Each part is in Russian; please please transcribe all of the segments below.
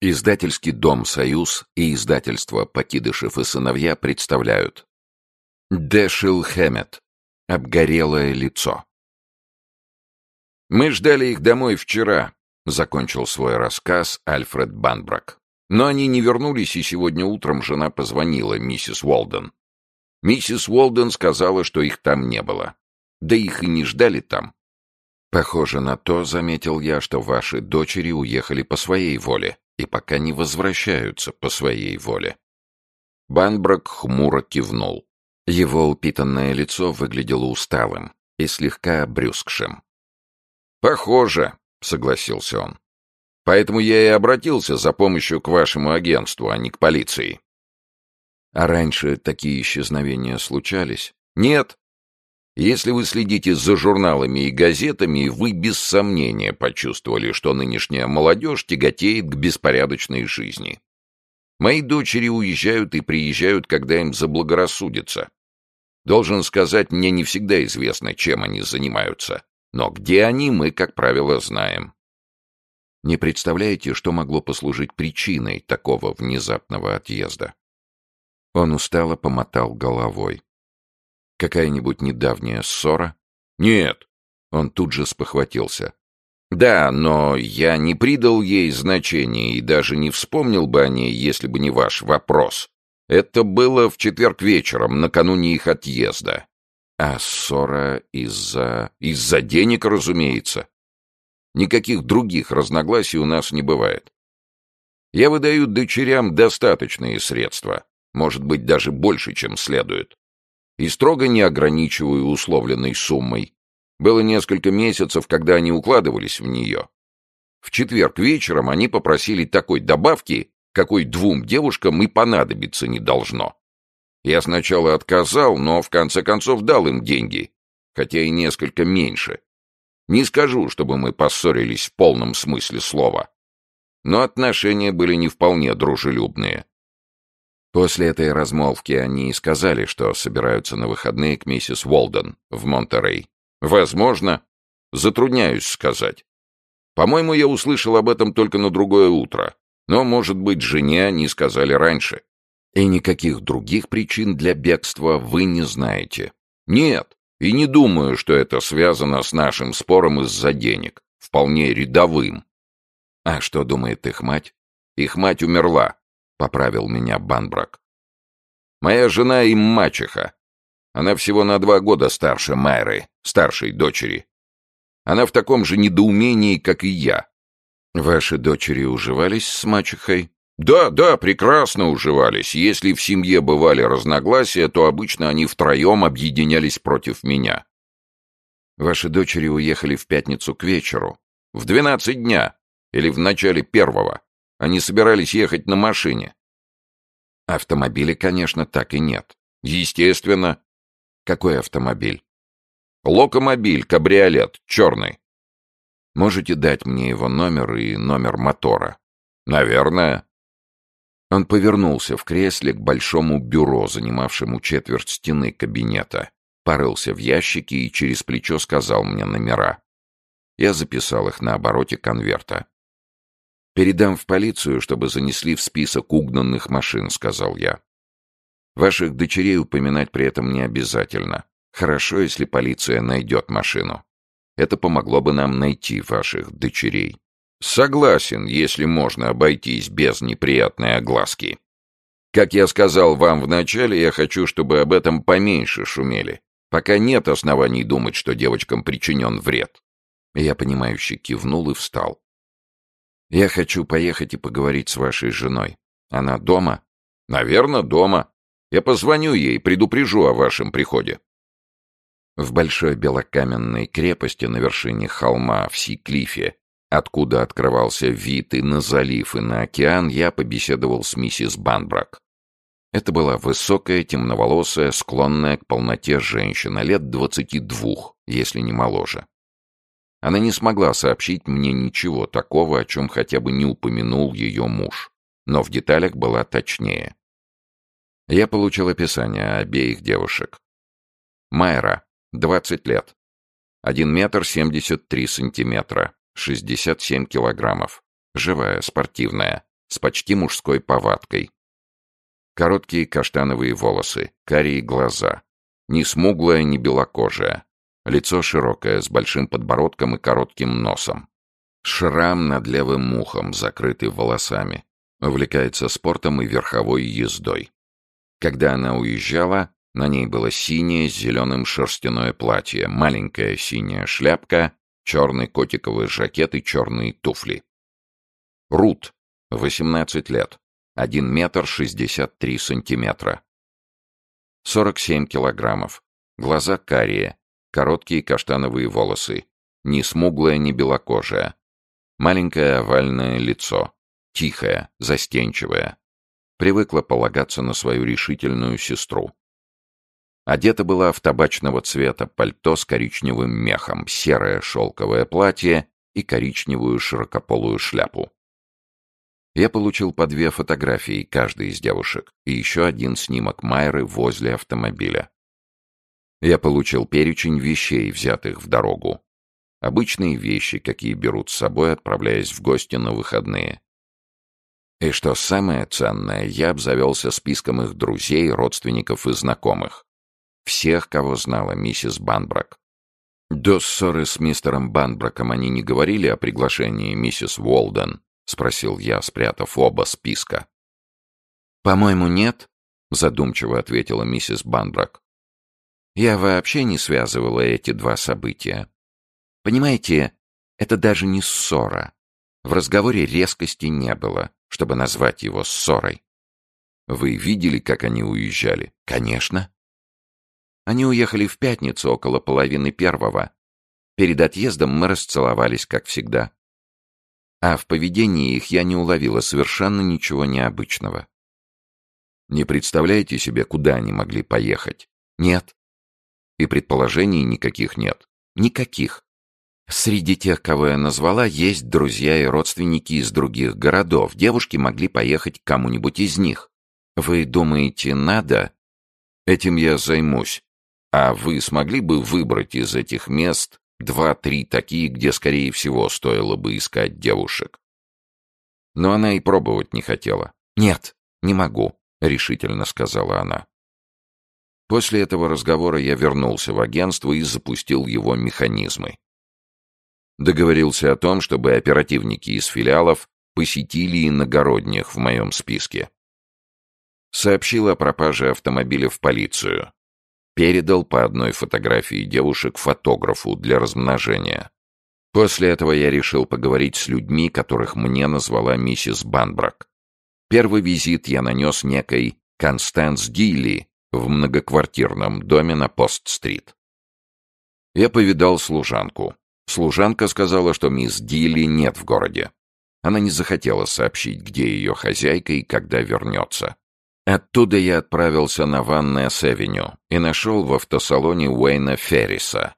Издательский дом «Союз» и издательство «Покидышев и сыновья» представляют Дэшил Хэммет. Обгорелое лицо. «Мы ждали их домой вчера», — закончил свой рассказ Альфред Банбрак. «Но они не вернулись, и сегодня утром жена позвонила миссис Уолден. Миссис Уолден сказала, что их там не было. Да их и не ждали там. Похоже на то, заметил я, что ваши дочери уехали по своей воле и пока не возвращаются по своей воле. Банбрак хмуро кивнул. Его упитанное лицо выглядело усталым и слегка обрюзгшим. «Похоже», — согласился он. «Поэтому я и обратился за помощью к вашему агентству, а не к полиции». «А раньше такие исчезновения случались?» «Нет. Если вы следите за журналами и газетами, вы без сомнения почувствовали, что нынешняя молодежь тяготеет к беспорядочной жизни. Мои дочери уезжают и приезжают, когда им заблагорассудится. Должен сказать, мне не всегда известно, чем они занимаются. Но где они, мы, как правило, знаем. Не представляете, что могло послужить причиной такого внезапного отъезда? Он устало помотал головой. Какая-нибудь недавняя ссора? Нет. Он тут же спохватился. Да, но я не придал ей значения и даже не вспомнил бы о ней, если бы не ваш вопрос. Это было в четверг вечером, накануне их отъезда. А ссора из-за... из-за денег, разумеется. Никаких других разногласий у нас не бывает. Я выдаю дочерям достаточные средства, может быть, даже больше, чем следует и строго не ограничиваю условленной суммой. Было несколько месяцев, когда они укладывались в нее. В четверг вечером они попросили такой добавки, какой двум девушкам и понадобиться не должно. Я сначала отказал, но в конце концов дал им деньги, хотя и несколько меньше. Не скажу, чтобы мы поссорились в полном смысле слова. Но отношения были не вполне дружелюбные. После этой размолвки они и сказали, что собираются на выходные к миссис Уолден в Монтерей. Возможно. Затрудняюсь сказать. По-моему, я услышал об этом только на другое утро. Но, может быть, жене они сказали раньше. И никаких других причин для бегства вы не знаете. Нет, и не думаю, что это связано с нашим спором из-за денег. Вполне рядовым. А что думает их мать? Их мать умерла. — поправил меня Банбрак. «Моя жена им мачеха. Она всего на два года старше Майры, старшей дочери. Она в таком же недоумении, как и я. Ваши дочери уживались с мачехой?» «Да, да, прекрасно уживались. Если в семье бывали разногласия, то обычно они втроем объединялись против меня». «Ваши дочери уехали в пятницу к вечеру. В двенадцать дня. Или в начале первого. Они собирались ехать на машине. Автомобиля, конечно, так и нет. Естественно. Какой автомобиль? Локомобиль, кабриолет, черный. Можете дать мне его номер и номер мотора? Наверное. Он повернулся в кресле к большому бюро, занимавшему четверть стены кабинета, порылся в ящике и через плечо сказал мне номера. Я записал их на обороте конверта. «Передам в полицию, чтобы занесли в список угнанных машин», — сказал я. «Ваших дочерей упоминать при этом не обязательно. Хорошо, если полиция найдет машину. Это помогло бы нам найти ваших дочерей». «Согласен, если можно обойтись без неприятной огласки. Как я сказал вам вначале, я хочу, чтобы об этом поменьше шумели. Пока нет оснований думать, что девочкам причинен вред». Я понимающе кивнул и встал. Я хочу поехать и поговорить с вашей женой. Она дома? Наверное, дома. Я позвоню ей, предупрежу о вашем приходе. В большой белокаменной крепости на вершине холма в Сиклифе, откуда открывался вид и на залив, и на океан, я побеседовал с миссис Банбрак. Это была высокая, темноволосая, склонная к полноте женщина, лет двадцати двух, если не моложе. Она не смогла сообщить мне ничего такого, о чем хотя бы не упомянул ее муж, но в деталях была точнее. Я получил описание обеих девушек. Майра, 20 лет. 1 метр 73 сантиметра, 67 килограммов. Живая, спортивная. с почти мужской повадкой. Короткие каштановые волосы, карие глаза. Ни смуглая, ни белокожая. Лицо широкое, с большим подбородком и коротким носом. Шрам над левым ухом, закрытый волосами. Увлекается спортом и верховой ездой. Когда она уезжала, на ней было синее с зеленым шерстяное платье, маленькая синяя шляпка, черный котиковый жакет и черные туфли. Рут, 18 лет, 1 метр 63 сантиметра. 47 килограммов, глаза карие, короткие каштановые волосы, ни смуглая, ни белокожая. Маленькое овальное лицо, тихое, застенчивое. Привыкла полагаться на свою решительную сестру. Одета была в табачного цвета пальто с коричневым мехом, серое шелковое платье и коричневую широкополую шляпу. Я получил по две фотографии каждой из девушек и еще один снимок Майры возле автомобиля. Я получил перечень вещей, взятых в дорогу. Обычные вещи, какие берут с собой, отправляясь в гости на выходные. И что самое ценное, я обзавелся списком их друзей, родственников и знакомых. Всех, кого знала миссис Банбрак. До ссоры с мистером Банбраком они не говорили о приглашении миссис Уолден, спросил я, спрятав оба списка. По-моему, нет, задумчиво ответила миссис Банбрак. Я вообще не связывала эти два события. Понимаете, это даже не ссора. В разговоре резкости не было, чтобы назвать его ссорой. Вы видели, как они уезжали? Конечно. Они уехали в пятницу около половины первого. Перед отъездом мы расцеловались, как всегда. А в поведении их я не уловила совершенно ничего необычного. Не представляете себе, куда они могли поехать? Нет. И предположений никаких нет. Никаких. Среди тех, кого я назвала, есть друзья и родственники из других городов. Девушки могли поехать к кому-нибудь из них. Вы думаете, надо? Этим я займусь. А вы смогли бы выбрать из этих мест два-три такие, где, скорее всего, стоило бы искать девушек? Но она и пробовать не хотела. «Нет, не могу», — решительно сказала она. После этого разговора я вернулся в агентство и запустил его механизмы. Договорился о том, чтобы оперативники из филиалов посетили иногородних в моем списке. Сообщил о пропаже автомобиля в полицию. Передал по одной фотографии девушек фотографу для размножения. После этого я решил поговорить с людьми, которых мне назвала миссис Банбрак. Первый визит я нанес некой Констанс Дилли в многоквартирном доме на Пост-стрит. Я повидал служанку. Служанка сказала, что мисс Дилли нет в городе. Она не захотела сообщить, где ее хозяйка и когда вернется. Оттуда я отправился на Ваннес-Эвеню и нашел в автосалоне Уэйна Ферриса,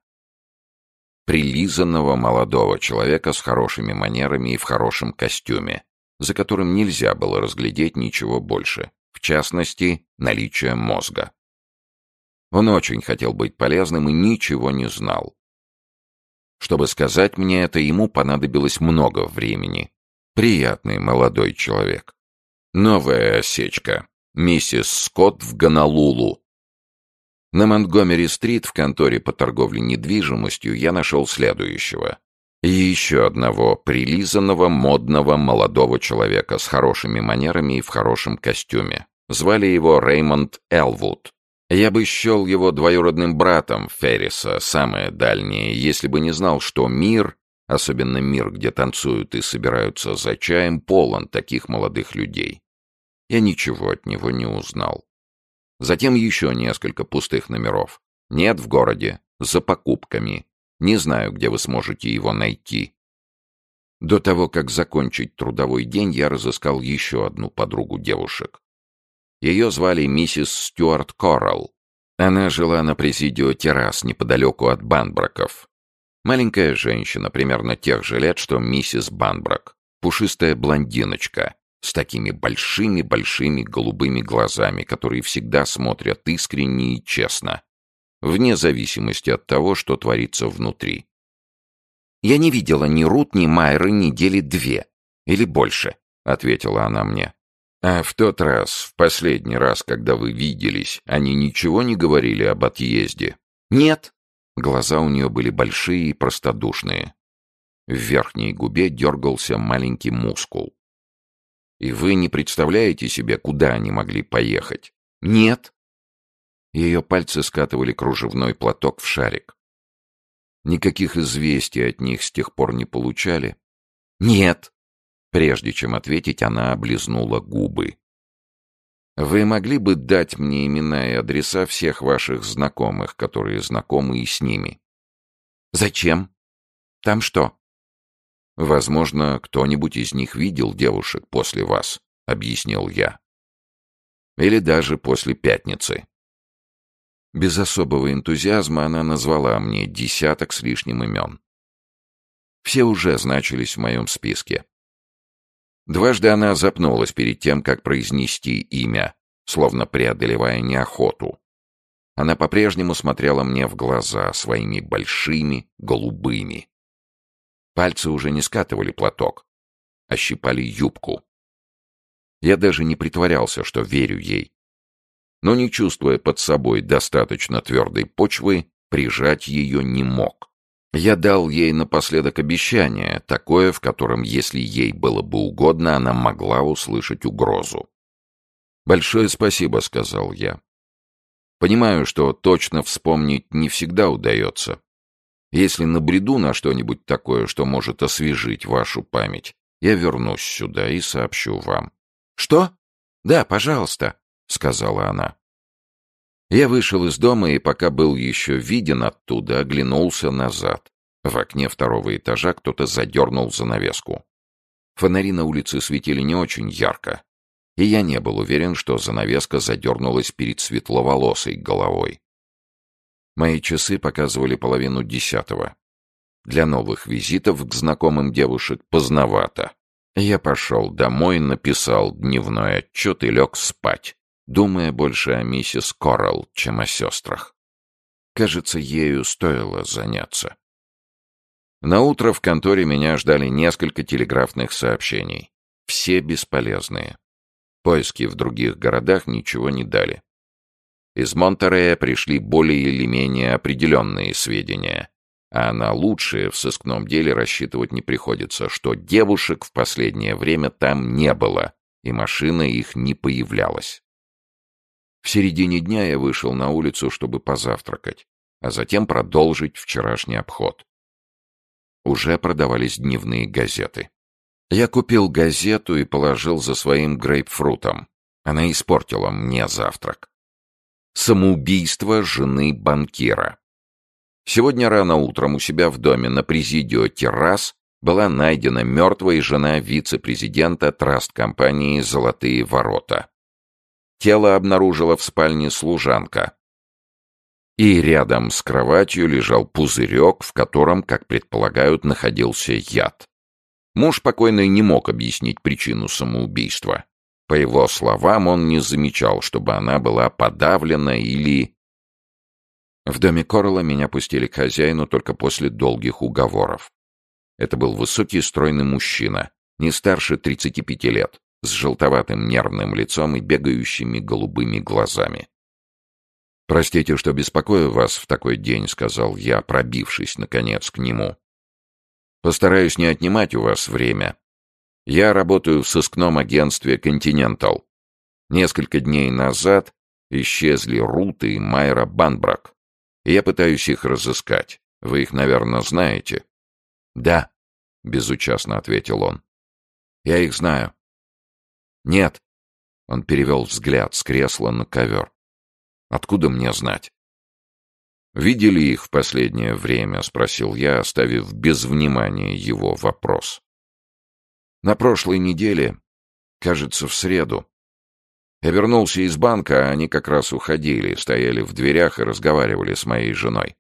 прилизанного молодого человека с хорошими манерами и в хорошем костюме, за которым нельзя было разглядеть ничего больше, в частности, наличие мозга. Он очень хотел быть полезным и ничего не знал. Чтобы сказать мне это, ему понадобилось много времени. Приятный молодой человек. Новая осечка. Миссис Скотт в Гонолулу. На Монтгомери-стрит в конторе по торговле недвижимостью я нашел следующего. И еще одного прилизанного, модного, молодого человека с хорошими манерами и в хорошем костюме. Звали его Реймонд Элвуд. Я бы счел его двоюродным братом Ферриса, самое дальнее, если бы не знал, что мир, особенно мир, где танцуют и собираются за чаем, полон таких молодых людей. Я ничего от него не узнал. Затем еще несколько пустых номеров. Нет в городе, за покупками. Не знаю, где вы сможете его найти. До того, как закончить трудовой день, я разыскал еще одну подругу девушек. Ее звали миссис Стюарт Коралл. Она жила на президио террас неподалеку от Банбраков. Маленькая женщина, примерно тех же лет, что миссис Банбрак. Пушистая блондиночка, с такими большими-большими голубыми глазами, которые всегда смотрят искренне и честно, вне зависимости от того, что творится внутри. Я не видела ни Рут, ни Майры недели две или больше, — ответила она мне. «А в тот раз, в последний раз, когда вы виделись, они ничего не говорили об отъезде?» «Нет». Глаза у нее были большие и простодушные. В верхней губе дергался маленький мускул. «И вы не представляете себе, куда они могли поехать?» «Нет». Ее пальцы скатывали кружевной платок в шарик. Никаких известий от них с тех пор не получали? «Нет». Прежде чем ответить, она облизнула губы. «Вы могли бы дать мне имена и адреса всех ваших знакомых, которые знакомы и с ними?» «Зачем? Там что?» «Возможно, кто-нибудь из них видел девушек после вас», — объяснил я. «Или даже после пятницы». Без особого энтузиазма она назвала мне десяток с лишним имен. Все уже значились в моем списке. Дважды она запнулась перед тем, как произнести имя, словно преодолевая неохоту. Она по-прежнему смотрела мне в глаза своими большими, голубыми. Пальцы уже не скатывали платок, а щипали юбку. Я даже не притворялся, что верю ей. Но, не чувствуя под собой достаточно твердой почвы, прижать ее не мог. Я дал ей напоследок обещание, такое, в котором, если ей было бы угодно, она могла услышать угрозу. «Большое спасибо», — сказал я. «Понимаю, что точно вспомнить не всегда удается. Если набреду на что-нибудь такое, что может освежить вашу память, я вернусь сюда и сообщу вам». «Что? Да, пожалуйста», — сказала она. Я вышел из дома и, пока был еще виден оттуда, оглянулся назад. В окне второго этажа кто-то задернул занавеску. Фонари на улице светили не очень ярко, и я не был уверен, что занавеска задернулась перед светловолосой головой. Мои часы показывали половину десятого. Для новых визитов к знакомым девушек поздновато. Я пошел домой, написал дневной отчет и лег спать думая больше о миссис Коралл, чем о сестрах. Кажется, ею стоило заняться. На утро в конторе меня ждали несколько телеграфных сообщений. Все бесполезные. Поиски в других городах ничего не дали. Из Монтерея пришли более или менее определенные сведения, а на лучшее в сыскном деле рассчитывать не приходится, что девушек в последнее время там не было, и машина их не появлялась. В середине дня я вышел на улицу, чтобы позавтракать, а затем продолжить вчерашний обход. Уже продавались дневные газеты. Я купил газету и положил за своим грейпфрутом. Она испортила мне завтрак. Самоубийство жены банкира. Сегодня рано утром у себя в доме на президио террас была найдена мертвая жена вице-президента траст-компании «Золотые ворота». Тело обнаружила в спальне служанка. И рядом с кроватью лежал пузырек, в котором, как предполагают, находился яд. Муж покойной не мог объяснить причину самоубийства. По его словам, он не замечал, чтобы она была подавлена или... В доме Корла меня пустили к хозяину только после долгих уговоров. Это был высокий стройный мужчина, не старше 35 лет с желтоватым нервным лицом и бегающими голубыми глазами. «Простите, что беспокою вас в такой день», — сказал я, пробившись, наконец, к нему. «Постараюсь не отнимать у вас время. Я работаю в сыскном агентстве «Континентал». Несколько дней назад исчезли Рут и Майра Банбрак. И я пытаюсь их разыскать. Вы их, наверное, знаете?» «Да», — безучастно ответил он. «Я их знаю. «Нет». Он перевел взгляд с кресла на ковер. «Откуда мне знать?» «Видели их в последнее время?» — спросил я, оставив без внимания его вопрос. «На прошлой неделе, кажется, в среду. Я вернулся из банка, а они как раз уходили, стояли в дверях и разговаривали с моей женой.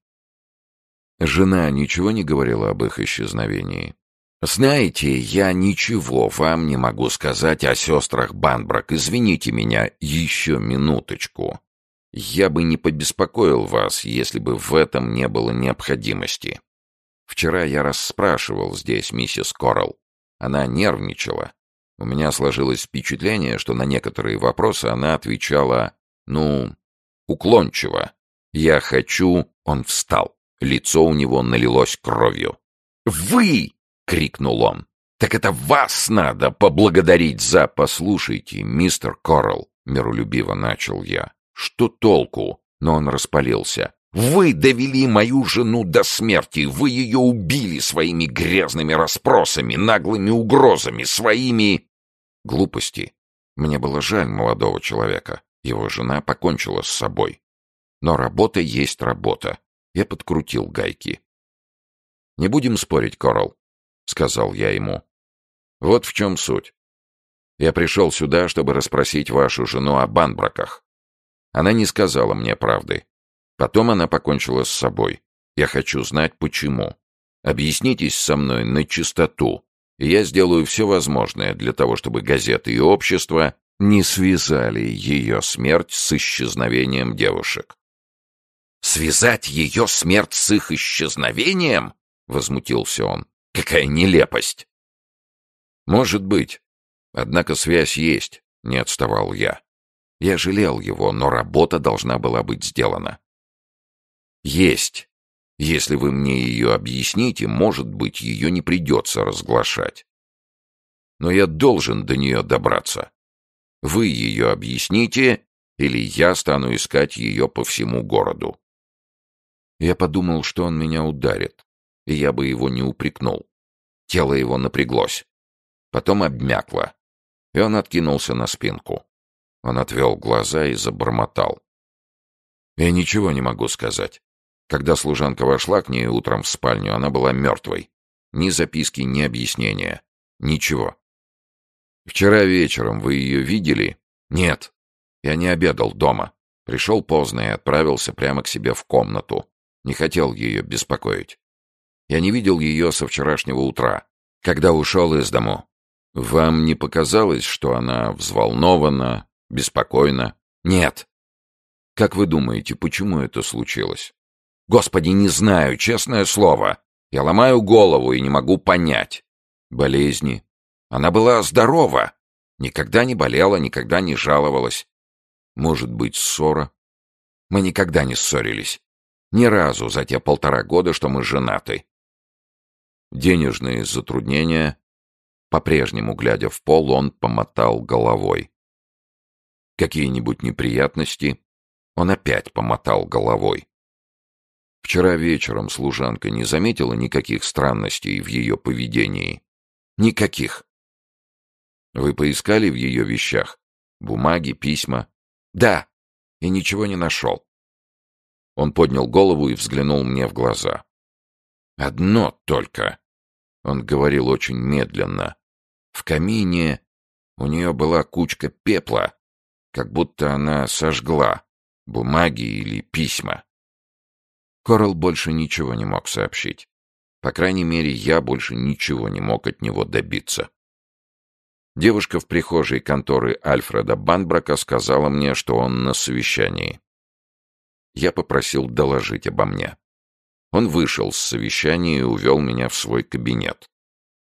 Жена ничего не говорила об их исчезновении?» «Знаете, я ничего вам не могу сказать о сестрах Банбрак. Извините меня еще минуточку. Я бы не побеспокоил вас, если бы в этом не было необходимости. Вчера я расспрашивал здесь миссис Коралл. Она нервничала. У меня сложилось впечатление, что на некоторые вопросы она отвечала, ну, уклончиво. «Я хочу...» Он встал. Лицо у него налилось кровью. «Вы!» — крикнул он. «Так это вас надо поблагодарить за...» «Послушайте, мистер Коралл», — миролюбиво начал я. «Что толку?» Но он распалился. «Вы довели мою жену до смерти! Вы ее убили своими грязными расспросами, наглыми угрозами, своими...» Глупости. Мне было жаль молодого человека. Его жена покончила с собой. Но работа есть работа. Я подкрутил гайки. «Не будем спорить, Корал», — сказал я ему. «Вот в чем суть. Я пришел сюда, чтобы расспросить вашу жену о банбраках. Она не сказала мне правды. Потом она покончила с собой. Я хочу знать, почему. Объяснитесь со мной на чистоту, и я сделаю все возможное для того, чтобы газеты и общество не связали ее смерть с исчезновением девушек. «Связать ее смерть с их исчезновением?» — возмутился он. «Какая нелепость!» «Может быть. Однако связь есть», — не отставал я. Я жалел его, но работа должна была быть сделана. «Есть. Если вы мне ее объясните, может быть, ее не придется разглашать. Но я должен до нее добраться. Вы ее объясните, или я стану искать ее по всему городу». Я подумал, что он меня ударит, и я бы его не упрекнул. Тело его напряглось. Потом обмякло, и он откинулся на спинку. Он отвел глаза и забормотал. «Я ничего не могу сказать. Когда служанка вошла к ней утром в спальню, она была мертвой. Ни записки, ни объяснения. Ничего. Вчера вечером вы ее видели? Нет. Я не обедал дома. Пришел поздно и отправился прямо к себе в комнату. Не хотел ее беспокоить. Я не видел ее со вчерашнего утра, когда ушел из дому. Вам не показалось, что она взволнована, беспокойна? Нет. Как вы думаете, почему это случилось? Господи, не знаю, честное слово. Я ломаю голову и не могу понять. Болезни. Она была здорова. Никогда не болела, никогда не жаловалась. Может быть, ссора? Мы никогда не ссорились. Ни разу за те полтора года, что мы женаты. Денежные затруднения. По-прежнему, глядя в пол, он помотал головой. Какие-нибудь неприятности? Он опять помотал головой. Вчера вечером служанка не заметила никаких странностей в ее поведении. Никаких. Вы поискали в ее вещах? Бумаги, письма? Да. И ничего не нашел. Он поднял голову и взглянул мне в глаза. Одно только. Он говорил очень медленно. В камине у нее была кучка пепла, как будто она сожгла бумаги или письма. Корал больше ничего не мог сообщить. По крайней мере, я больше ничего не мог от него добиться. Девушка в прихожей конторы Альфреда Банбрака сказала мне, что он на совещании. Я попросил доложить обо мне. Он вышел с совещания и увел меня в свой кабинет.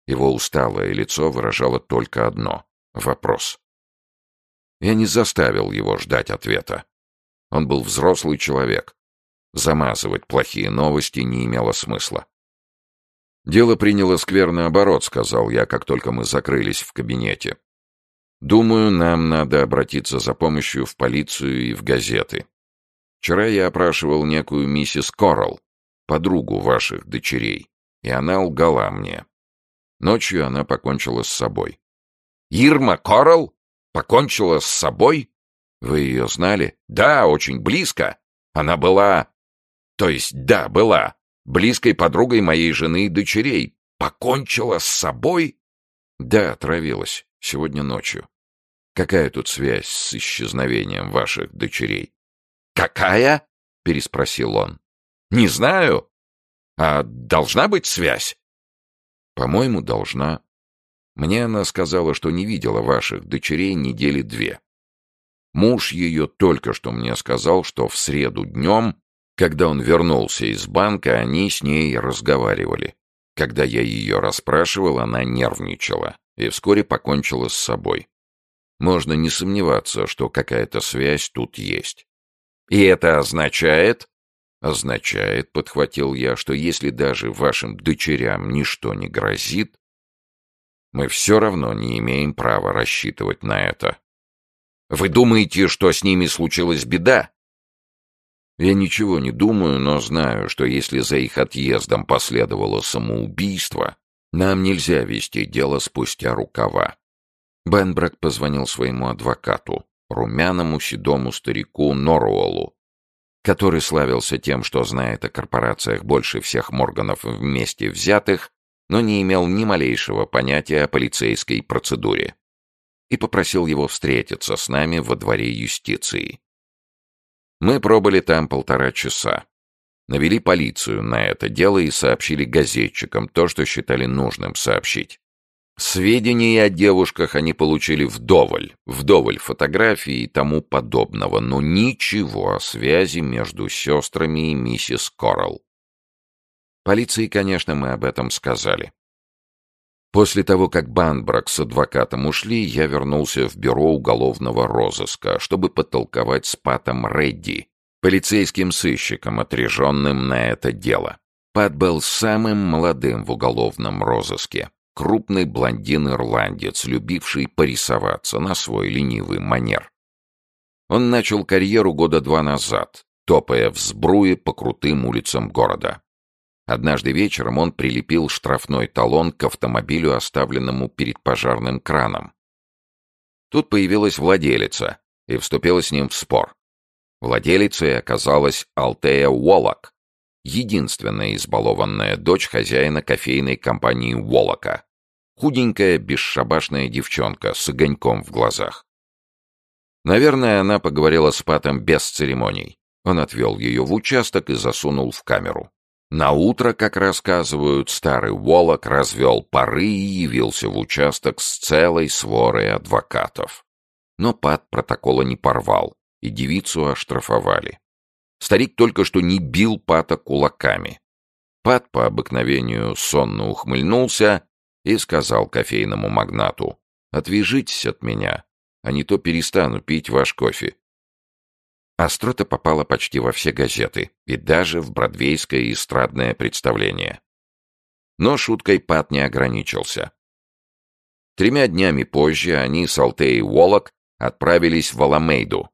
Его усталое лицо выражало только одно — вопрос. Я не заставил его ждать ответа. Он был взрослый человек, Замазывать плохие новости не имело смысла. «Дело приняло скверный оборот», — сказал я, как только мы закрылись в кабинете. «Думаю, нам надо обратиться за помощью в полицию и в газеты. Вчера я опрашивал некую миссис Коралл, подругу ваших дочерей, и она лгала мне. Ночью она покончила с собой». «Ирма Коралл? Покончила с собой? Вы ее знали?» «Да, очень близко. Она была то есть, да, была. Близкой подругой моей жены и дочерей. Покончила с собой? Да, отравилась. Сегодня ночью. Какая тут связь с исчезновением ваших дочерей? Какая? Переспросил он. Не знаю. А должна быть связь? По-моему, должна. Мне она сказала, что не видела ваших дочерей недели две. Муж ее только что мне сказал, что в среду днем когда он вернулся из банка, они с ней разговаривали. Когда я ее расспрашивал, она нервничала. и вскоре покончила с собой. Можно не сомневаться, что какая-то связь тут есть. И это означает... Означает, подхватил я, что если даже вашим дочерям ничто не грозит, мы все равно не имеем права рассчитывать на это. Вы думаете, что с ними случилась беда? Я ничего не думаю, но знаю, что если за их отъездом последовало самоубийство, нам нельзя вести дело спустя рукава. Бенбрак позвонил своему адвокату, румяному седому старику Норуолу, который славился тем, что знает о корпорациях больше всех Морганов вместе взятых, но не имел ни малейшего понятия о полицейской процедуре, и попросил его встретиться с нами во дворе юстиции. Мы пробыли там полтора часа. Навели полицию на это дело и сообщили газетчикам то, что считали нужным сообщить. Сведений о девушках они получили вдоволь, вдоволь фотографий и тому подобного, но ничего о связи между сестрами и миссис Коралл. Полиции, конечно, мы об этом сказали. После того, как Банбрак с адвокатом ушли, я вернулся в бюро уголовного розыска, чтобы потолковать с Патом Редди, полицейским сыщиком, отряженным на это дело. Пат был самым молодым в уголовном розыске. Крупный блондин-ирландец, любивший порисоваться на свой ленивый манер. Он начал карьеру года два назад, топая в сбруе по крутым улицам города. Однажды вечером он прилепил штрафной талон к автомобилю, оставленному перед пожарным краном. Тут появилась владелица и вступила с ним в спор. Владелицей оказалась Алтея Уоллок, единственная избалованная дочь хозяина кофейной компании Уоллока. Худенькая, бесшабашная девчонка с огоньком в глазах. Наверное, она поговорила с Патом без церемоний. Он отвел ее в участок и засунул в камеру. На утро, как рассказывают, старый Волок развел пары и явился в участок с целой сворой адвокатов. Но Пат протокола не порвал, и девицу оштрафовали. Старик только что не бил Пата кулаками. Пат по обыкновению сонно ухмыльнулся и сказал кофейному магнату, «Отвяжитесь от меня, а не то перестану пить ваш кофе». Острота попала почти во все газеты и даже в бродвейское эстрадное представление. Но шуткой Пат не ограничился. Тремя днями позже они с Алтеей Уоллок отправились в Аламейду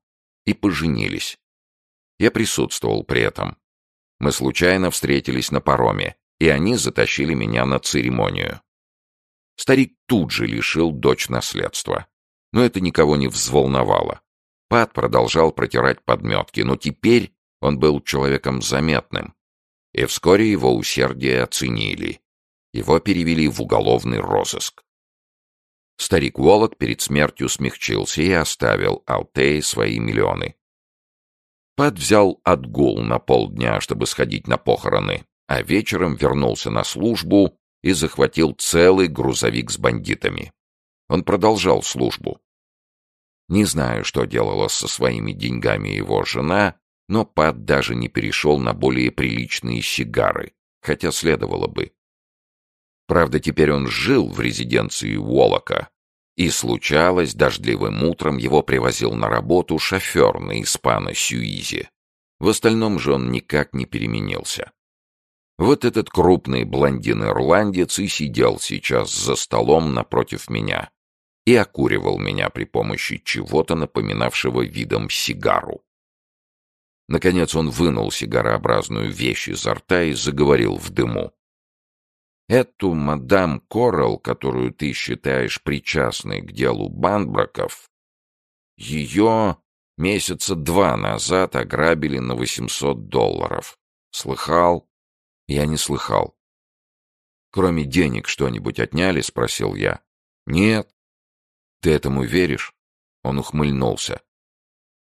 и поженились. Я присутствовал при этом. Мы случайно встретились на пароме, и они затащили меня на церемонию. Старик тут же лишил дочь наследства. Но это никого не взволновало. Пат продолжал протирать подметки, но теперь он был человеком заметным. И вскоре его усердие оценили. Его перевели в уголовный розыск. Старик Волок перед смертью смягчился и оставил Алтее свои миллионы. Пат взял отгул на полдня, чтобы сходить на похороны, а вечером вернулся на службу и захватил целый грузовик с бандитами. Он продолжал службу. Не знаю, что делала со своими деньгами его жена, но Пат даже не перешел на более приличные сигары, хотя следовало бы. Правда, теперь он жил в резиденции Уолока, и случалось, дождливым утром его привозил на работу шофер на испано-сюизе. В остальном же он никак не переменился. Вот этот крупный блондин-ирландец и сидел сейчас за столом напротив меня и окуривал меня при помощи чего-то напоминавшего видом сигару. Наконец он вынул сигарообразную вещь изо рта и заговорил в дыму. «Эту мадам Коралл, которую ты считаешь причастной к делу Банбраков, ее месяца два назад ограбили на 800 долларов. Слыхал?» Я не слыхал. «Кроме денег что-нибудь отняли?» — спросил я. «Нет». «Ты этому веришь?» Он ухмыльнулся.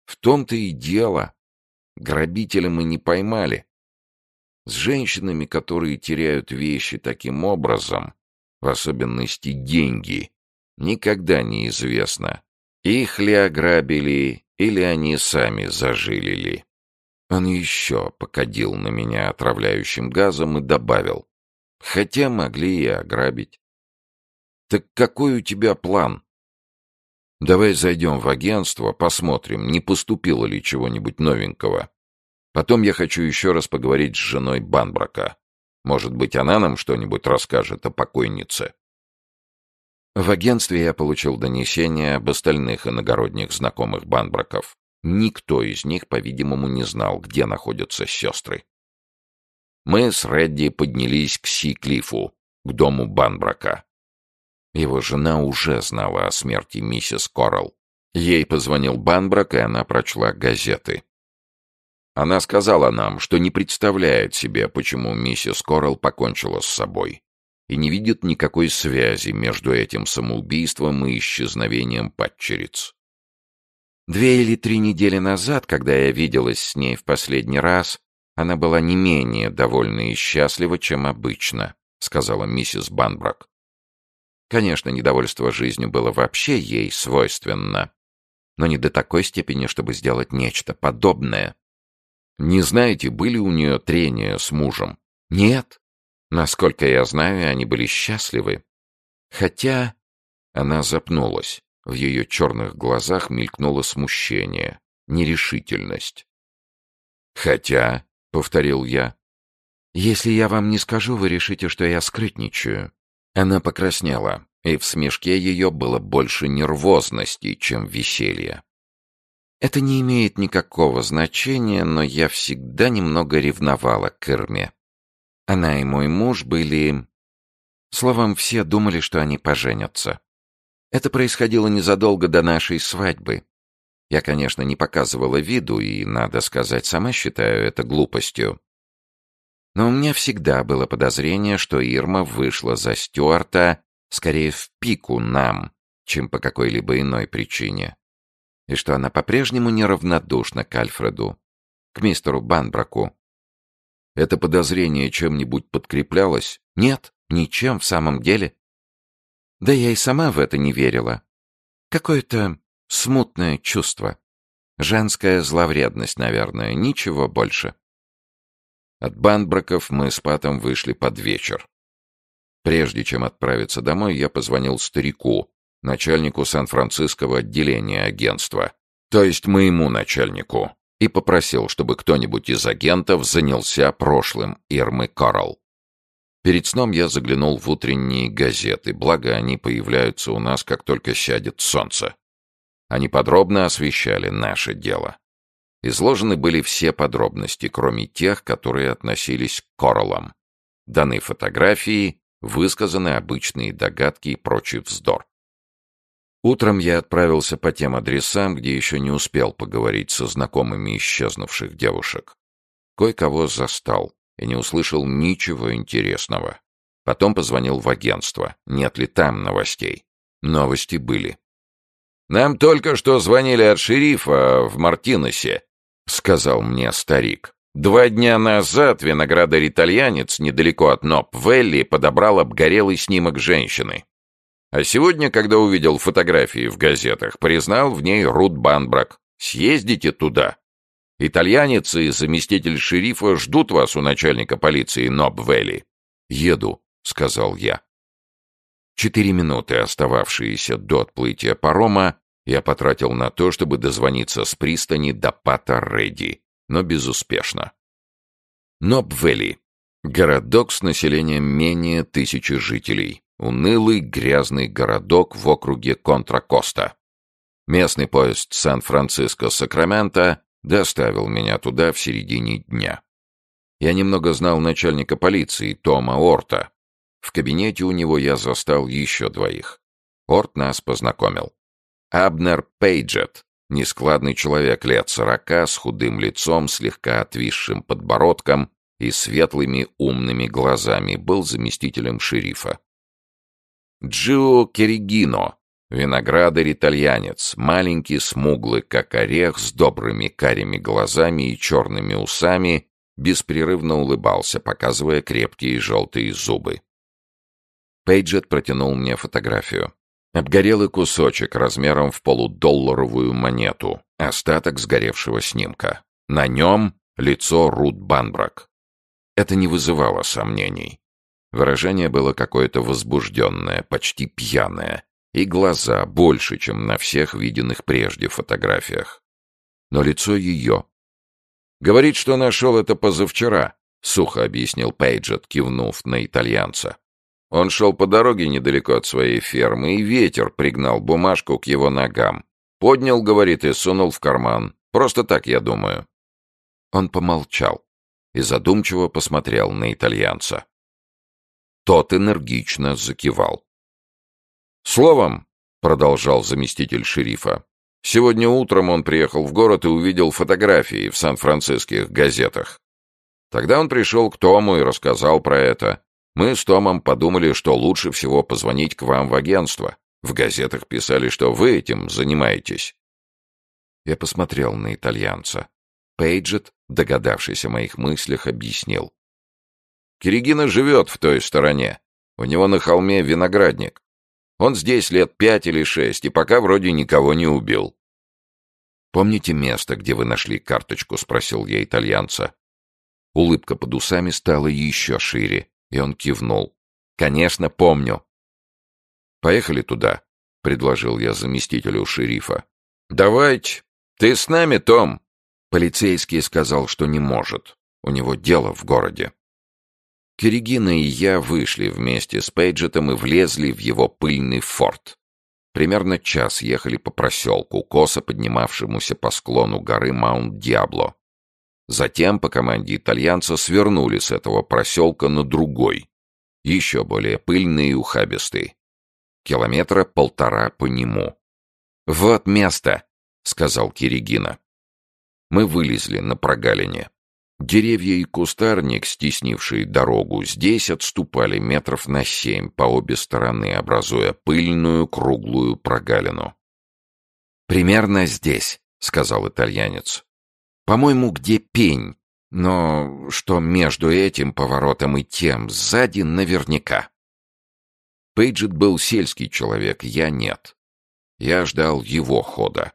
«В том-то и дело. Грабителя мы не поймали. С женщинами, которые теряют вещи таким образом, в особенности деньги, никогда не известно, их ли ограбили или они сами зажилили. Он еще покадил на меня отравляющим газом и добавил. Хотя могли и ограбить. Так какой у тебя план? Давай зайдем в агентство, посмотрим, не поступило ли чего-нибудь новенького. Потом я хочу еще раз поговорить с женой Банбрака. Может быть, она нам что-нибудь расскажет о покойнице. В агентстве я получил донесение об остальных иногородних знакомых Банбраков. Никто из них, по-видимому, не знал, где находятся сестры. Мы с Редди поднялись к Си-Клифу, к дому Банбрака. Его жена уже знала о смерти миссис Коралл. Ей позвонил Банбрак, и она прочла газеты. Она сказала нам, что не представляет себе, почему миссис Коралл покончила с собой, и не видит никакой связи между этим самоубийством и исчезновением падчериц. Две или три недели назад, когда я виделась с ней в последний раз, она была не менее довольна и счастлива, чем обычно, сказала миссис Банбрак. Конечно, недовольство жизнью было вообще ей свойственно, но не до такой степени, чтобы сделать нечто подобное. Не знаете, были у нее трения с мужем? Нет. Насколько я знаю, они были счастливы. Хотя она запнулась. В ее черных глазах мелькнуло смущение, нерешительность. «Хотя», — повторил я, — «если я вам не скажу, вы решите, что я скрытничаю». Она покраснела, и в смешке ее было больше нервозности, чем веселья. Это не имеет никакого значения, но я всегда немного ревновала к Ирме. Она и мой муж были... Словом, все думали, что они поженятся. Это происходило незадолго до нашей свадьбы. Я, конечно, не показывала виду и, надо сказать, сама считаю это глупостью. Но у меня всегда было подозрение, что Ирма вышла за Стюарта скорее в пику нам, чем по какой-либо иной причине. И что она по-прежнему неравнодушна к Альфреду, к мистеру Банбраку. Это подозрение чем-нибудь подкреплялось? Нет, ничем в самом деле. Да я и сама в это не верила. Какое-то смутное чувство. Женская зловредность, наверное, ничего больше. От Банбраков мы с Патом вышли под вечер. Прежде чем отправиться домой, я позвонил старику, начальнику Сан-Франциского отделения агентства, то есть моему начальнику, и попросил, чтобы кто-нибудь из агентов занялся прошлым Ирмы Карл. Перед сном я заглянул в утренние газеты, благо они появляются у нас, как только сядет солнце. Они подробно освещали наше дело. Изложены были все подробности, кроме тех, которые относились к Кораллам. Даны фотографии, высказаны обычные догадки и прочий вздор. Утром я отправился по тем адресам, где еще не успел поговорить со знакомыми исчезнувших девушек. Кое-кого застал и не услышал ничего интересного. Потом позвонил в агентство, нет ли там новостей. Новости были. «Нам только что звонили от шерифа в Мартинесе», — сказал мне старик. «Два дня назад виноградарь-итальянец недалеко от Ноп-Велли подобрал обгорелый снимок женщины. А сегодня, когда увидел фотографии в газетах, признал в ней Рут Банбрак. Съездите туда. Итальянец и заместитель шерифа ждут вас у начальника полиции Ноп-Велли». «Еду», — сказал я. Четыре минуты, остававшиеся до отплытия парома, я потратил на то, чтобы дозвониться с пристани до Пата Редди, но безуспешно. Нобвелли. Городок с населением менее тысячи жителей. Унылый, грязный городок в округе Контракоста. Местный поезд Сан-Франциско-Сакраменто доставил меня туда в середине дня. Я немного знал начальника полиции Тома Орта. В кабинете у него я застал еще двоих. Орт нас познакомил. Абнер Пейджет, нескладный человек лет сорока, с худым лицом, слегка отвисшим подбородком и светлыми умными глазами, был заместителем шерифа. Джио Керигино, виноградарь-итальянец, маленький, смуглый, как орех, с добрыми карими глазами и черными усами, беспрерывно улыбался, показывая крепкие желтые зубы. Пейджет протянул мне фотографию. Обгорелый кусочек размером в полудолларовую монету. Остаток сгоревшего снимка. На нем лицо Рут Банбрак. Это не вызывало сомнений. Выражение было какое-то возбужденное, почти пьяное, и глаза больше, чем на всех виденных прежде фотографиях. Но лицо ее... «Говорит, что нашел это позавчера», — сухо объяснил Пейджет, кивнув на итальянца. Он шел по дороге недалеко от своей фермы, и ветер пригнал бумажку к его ногам. Поднял, говорит, и сунул в карман. Просто так, я думаю. Он помолчал и задумчиво посмотрел на итальянца. Тот энергично закивал. «Словом», — продолжал заместитель шерифа, «сегодня утром он приехал в город и увидел фотографии в сан-франциских газетах. Тогда он пришел к Тому и рассказал про это. Мы с Томом подумали, что лучше всего позвонить к вам в агентство. В газетах писали, что вы этим занимаетесь». Я посмотрел на итальянца. Пейджет, догадавшись о моих мыслях, объяснил. Киригина живет в той стороне. У него на холме виноградник. Он здесь лет пять или шесть, и пока вроде никого не убил. «Помните место, где вы нашли карточку?» — спросил я итальянца. Улыбка под усами стала еще шире, и он кивнул. «Конечно, помню». «Поехали туда», — предложил я заместителю шерифа. «Давайте. Ты с нами, Том?» Полицейский сказал, что не может. У него дело в городе. Керегина и я вышли вместе с Пейджетом и влезли в его пыльный форт. Примерно час ехали по проселку, косо поднимавшемуся по склону горы Маунт-Диабло. Затем по команде итальянца свернули с этого проселка на другой, еще более пыльный и ухабистый. Километра полтора по нему. «Вот место!» — сказал Киригина. Мы вылезли на прогалине. Деревья и кустарник, стеснившие дорогу, здесь отступали метров на семь по обе стороны, образуя пыльную круглую прогалину. «Примерно здесь», — сказал итальянец. «По-моему, где пень, но что между этим поворотом и тем, сзади наверняка». Пейджет был сельский человек, я нет. Я ждал его хода.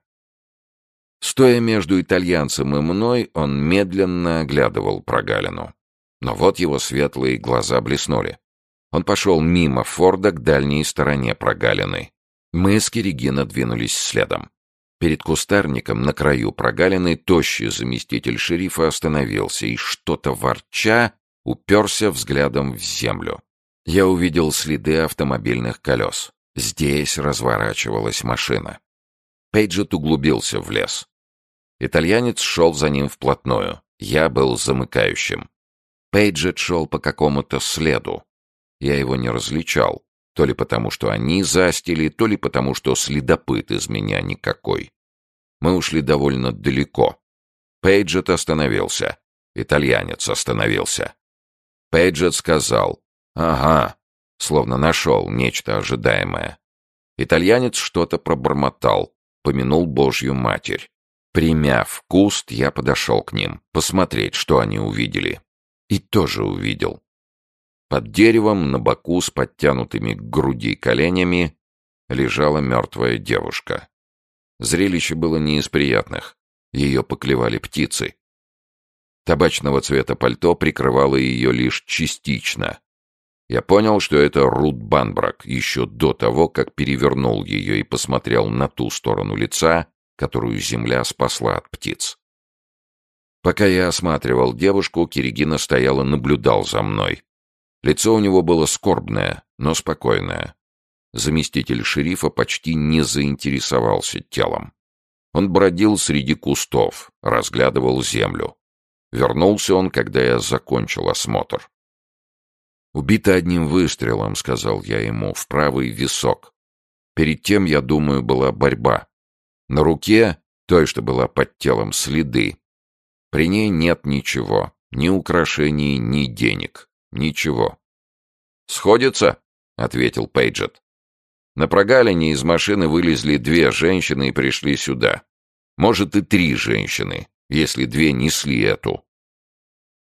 Стоя между итальянцем и мной, он медленно оглядывал прогалину. Но вот его светлые глаза блеснули. Он пошел мимо Форда к дальней стороне прогалины. Мы с Киригино двинулись следом. Перед кустарником на краю прогалины тощий заместитель шерифа остановился и, что-то ворча, уперся взглядом в землю. Я увидел следы автомобильных колес. Здесь разворачивалась машина. Пейджет углубился в лес. Итальянец шел за ним вплотную. Я был замыкающим. Пейджет шел по какому-то следу. Я его не различал. То ли потому, что они застили, то ли потому, что следопыт из меня никакой. Мы ушли довольно далеко. Пейджет остановился. Итальянец остановился. Пейджет сказал «Ага», словно нашел нечто ожидаемое. Итальянец что-то пробормотал, помянул Божью Матерь. Примяв куст, я подошел к ним, посмотреть, что они увидели. И тоже увидел. Под деревом, на боку, с подтянутыми к груди коленями, лежала мертвая девушка. Зрелище было не из приятных. Ее поклевали птицы. Табачного цвета пальто прикрывало ее лишь частично. Я понял, что это Рут Банбрак еще до того, как перевернул ее и посмотрел на ту сторону лица, которую земля спасла от птиц. Пока я осматривал девушку, Киригина стоял и наблюдал за мной. Лицо у него было скорбное, но спокойное. Заместитель шерифа почти не заинтересовался телом. Он бродил среди кустов, разглядывал землю. Вернулся он, когда я закончил осмотр. «Убита одним выстрелом», — сказал я ему, — «в правый висок. Перед тем, я думаю, была борьба. На руке, той, что была под телом, следы. При ней нет ничего, ни украшений, ни денег, ничего. «Сходится?» — ответил Пейджет. На прогалине из машины вылезли две женщины и пришли сюда. Может, и три женщины, если две несли эту.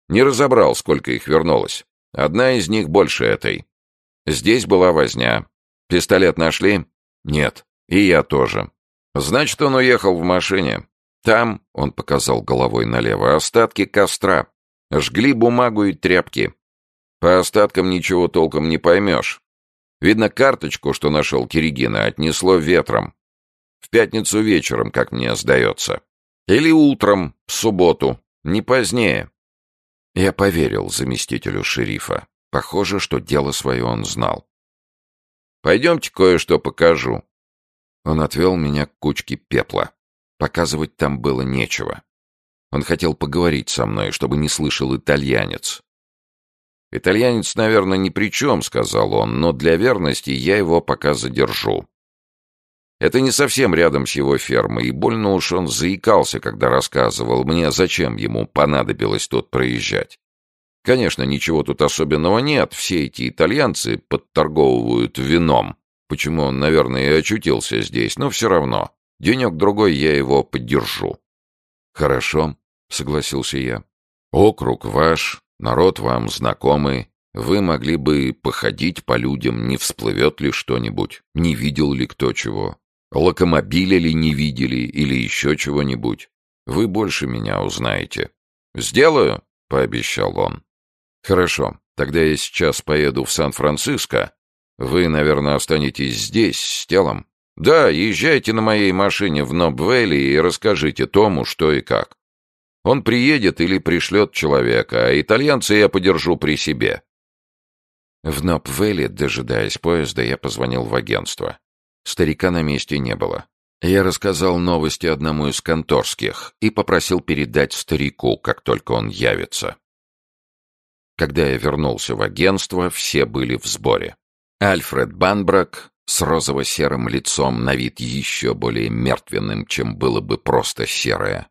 Не разобрал, сколько их вернулось. Одна из них больше этой. Здесь была возня. Пистолет нашли? Нет. И я тоже. Значит, он уехал в машине. Там, он показал головой налево, остатки костра. Жгли бумагу и тряпки. По остаткам ничего толком не поймешь. Видно, карточку, что нашел Киригина, отнесло ветром. В пятницу вечером, как мне сдается. Или утром, в субботу, не позднее. Я поверил заместителю шерифа. Похоже, что дело свое он знал. «Пойдемте кое-что покажу». Он отвел меня к кучке пепла. Показывать там было нечего. Он хотел поговорить со мной, чтобы не слышал итальянец. «Итальянец, наверное, ни при чем», — сказал он, «но для верности я его пока задержу. Это не совсем рядом с его фермой, и больно уж он заикался, когда рассказывал мне, зачем ему понадобилось тут проезжать. Конечно, ничего тут особенного нет, все эти итальянцы подторговывают вином, почему он, наверное, и очутился здесь, но все равно, денек-другой я его поддержу. «Хорошо», — согласился я. «Округ ваш, народ вам знакомый, вы могли бы походить по людям, не всплывет ли что-нибудь, не видел ли кто чего. Локомобиля ли не видели или еще чего-нибудь? Вы больше меня узнаете. «Сделаю», — пообещал он. «Хорошо, тогда я сейчас поеду в Сан-Франциско. Вы, наверное, останетесь здесь с телом?» «Да, езжайте на моей машине в Нобвелли и расскажите Тому, что и как. Он приедет или пришлет человека, а итальянца я подержу при себе». В Нобвелли, дожидаясь поезда, я позвонил в агентство. Старика на месте не было. Я рассказал новости одному из конторских и попросил передать старику, как только он явится. Когда я вернулся в агентство, все были в сборе. Альфред Банбрак с розово-серым лицом на вид еще более мертвенным, чем было бы просто серое.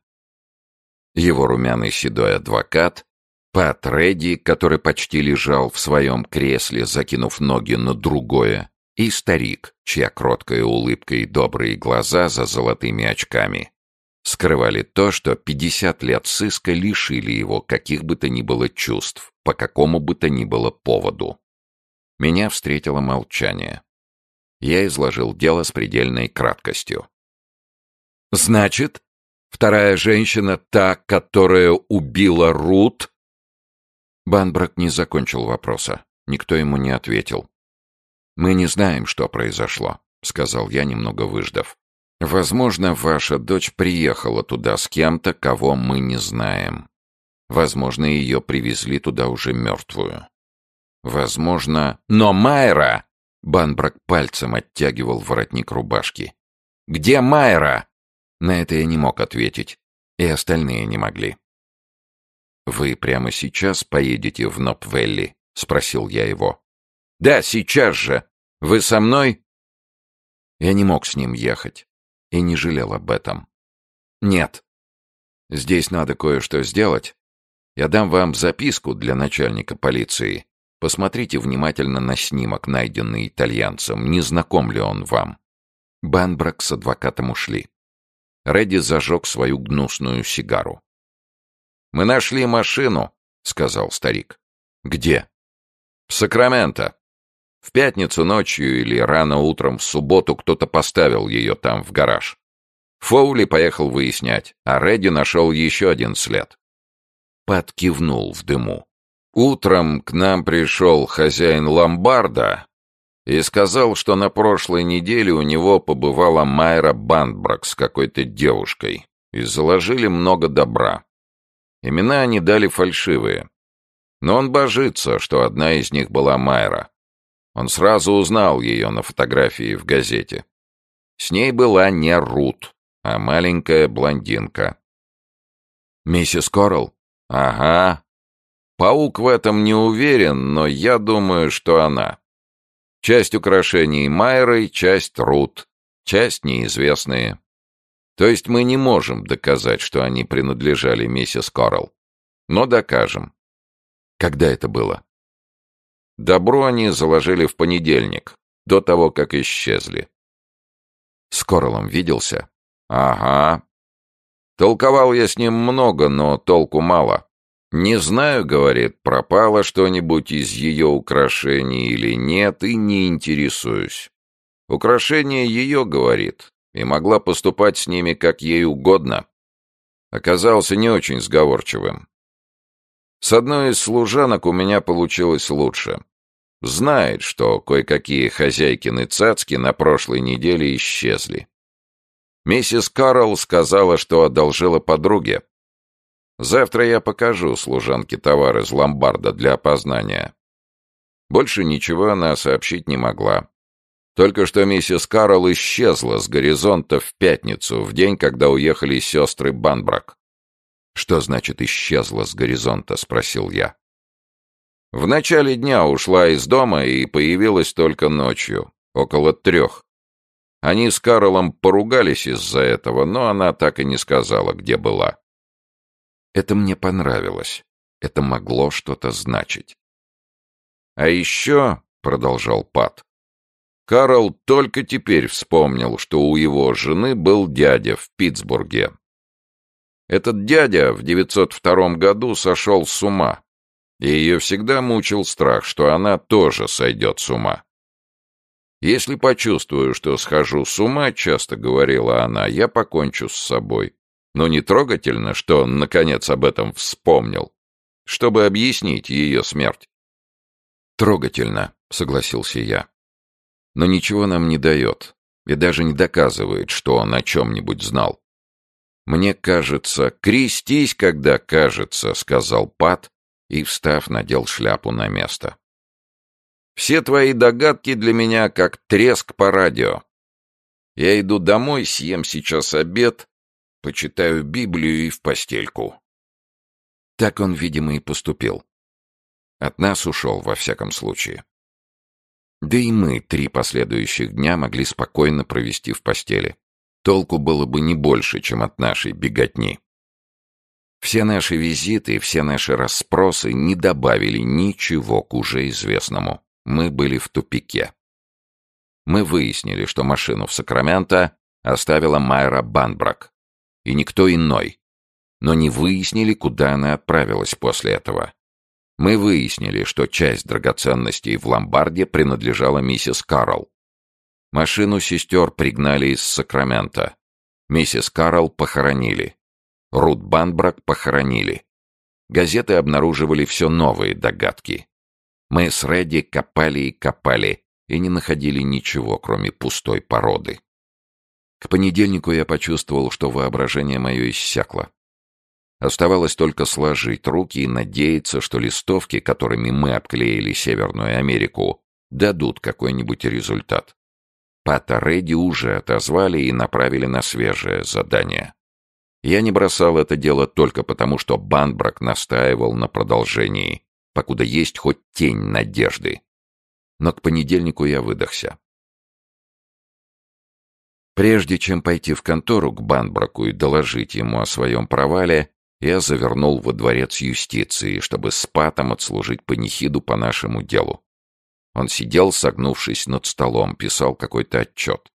Его румяный седой адвокат, Пат Редди, который почти лежал в своем кресле, закинув ноги на другое, и старик, чья кроткая улыбка и добрые глаза за золотыми очками скрывали то, что 50 лет сыска лишили его каких бы то ни было чувств, по какому бы то ни было поводу. Меня встретило молчание. Я изложил дело с предельной краткостью. «Значит, вторая женщина та, которая убила Рут?» Банбрак не закончил вопроса. Никто ему не ответил. «Мы не знаем, что произошло», — сказал я, немного выждав. «Возможно, ваша дочь приехала туда с кем-то, кого мы не знаем. Возможно, ее привезли туда уже мертвую. Возможно... Но Майра!» Банбрак пальцем оттягивал воротник рубашки. «Где Майра?» На это я не мог ответить, и остальные не могли. «Вы прямо сейчас поедете в Нопвелли?» — спросил я его. «Да, сейчас же. Вы со мной?» Я не мог с ним ехать и не жалел об этом. «Нет. Здесь надо кое-что сделать. Я дам вам записку для начальника полиции. Посмотрите внимательно на снимок, найденный итальянцем. Не знаком ли он вам?» Банбрак с адвокатом ушли. Редди зажег свою гнусную сигару. «Мы нашли машину», — сказал старик. «Где?» «В Сакраменто. В пятницу ночью или рано утром в субботу кто-то поставил ее там, в гараж. Фоули поехал выяснять, а Редди нашел еще один след. Пат кивнул в дыму. Утром к нам пришел хозяин ломбарда и сказал, что на прошлой неделе у него побывала Майра Бандбрак с какой-то девушкой и заложили много добра. Имена они дали фальшивые. Но он божится, что одна из них была Майра. Он сразу узнал ее на фотографии в газете. С ней была не Рут, а маленькая блондинка. «Миссис Коралл?» «Ага. Паук в этом не уверен, но я думаю, что она. Часть украшений Майрой, часть Рут, часть неизвестные. То есть мы не можем доказать, что они принадлежали миссис Коралл. Но докажем. Когда это было? Добро они заложили в понедельник, до того, как исчезли. С Королом виделся? Ага. Толковал я с ним много, но толку мало. Не знаю, говорит, пропало что-нибудь из ее украшений или нет, и не интересуюсь. Украшение ее, говорит, и могла поступать с ними как ей угодно. Оказался не очень сговорчивым. С одной из служанок у меня получилось лучше. Знает, что кое-какие хозяйкины цацки на прошлой неделе исчезли. Миссис Карл сказала, что одолжила подруге. Завтра я покажу служанке товар из ломбарда для опознания. Больше ничего она сообщить не могла. Только что миссис Карл исчезла с горизонта в пятницу, в день, когда уехали сестры Банбрак. «Что значит исчезла с горизонта?» — спросил я. В начале дня ушла из дома и появилась только ночью, около трех. Они с Карлом поругались из-за этого, но она так и не сказала, где была. Это мне понравилось. Это могло что-то значить. А еще, — продолжал Пат, — Карл только теперь вспомнил, что у его жены был дядя в Питтсбурге. Этот дядя в 902 году сошел с ума, и ее всегда мучил страх, что она тоже сойдет с ума. «Если почувствую, что схожу с ума», — часто говорила она, — «я покончу с собой». Но не трогательно, что он, наконец, об этом вспомнил, чтобы объяснить ее смерть. «Трогательно», — согласился я. «Но ничего нам не дает, и даже не доказывает, что он о чем-нибудь знал». «Мне кажется, крестись, когда кажется», — сказал Пат и, встав, надел шляпу на место. «Все твои догадки для меня как треск по радио. Я иду домой, съем сейчас обед, почитаю Библию и в постельку». Так он, видимо, и поступил. От нас ушел, во всяком случае. Да и мы три последующих дня могли спокойно провести в постели. Толку было бы не больше, чем от нашей беготни. Все наши визиты, все наши расспросы не добавили ничего к уже известному. Мы были в тупике. Мы выяснили, что машину в Сакраменто оставила Майра Банбрак. И никто иной. Но не выяснили, куда она отправилась после этого. Мы выяснили, что часть драгоценностей в ломбарде принадлежала миссис Карл. Машину сестер пригнали из Сакрамента. Миссис Карл похоронили. Рут Банбрак похоронили. Газеты обнаруживали все новые догадки. Мы с Редди копали и копали, и не находили ничего, кроме пустой породы. К понедельнику я почувствовал, что воображение мое иссякло. Оставалось только сложить руки и надеяться, что листовки, которыми мы обклеили Северную Америку, дадут какой-нибудь результат. Пата Редди уже отозвали и направили на свежее задание. Я не бросал это дело только потому, что Банбрак настаивал на продолжении, покуда есть хоть тень надежды. Но к понедельнику я выдохся. Прежде чем пойти в контору к Банбраку и доложить ему о своем провале, я завернул во дворец юстиции, чтобы с Патом отслужить панихиду по нашему делу. Он сидел, согнувшись над столом, писал какой-то отчет.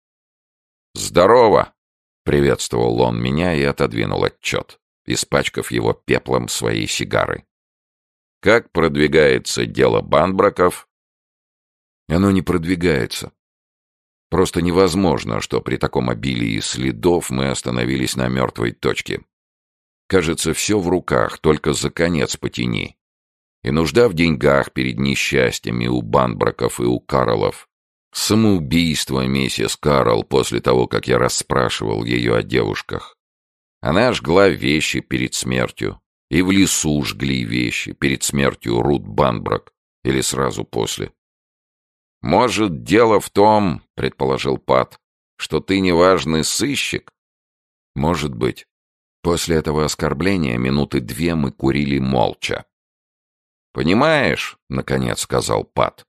«Здорово!» — приветствовал он меня и отодвинул отчет, испачкав его пеплом своей сигары. «Как продвигается дело Банбраков?» «Оно не продвигается. Просто невозможно, что при таком обилии следов мы остановились на мертвой точке. Кажется, все в руках, только за конец потяни. И нужда в деньгах перед несчастьями у Банбраков и у Карлов. Самоубийство миссис Карл после того, как я расспрашивал ее о девушках. Она жгла вещи перед смертью. И в лесу жгли вещи перед смертью Рут Банбрак. Или сразу после. «Может, дело в том, — предположил Пат, — что ты неважный сыщик?» «Может быть. После этого оскорбления минуты две мы курили молча. «Понимаешь», — наконец сказал Пат, —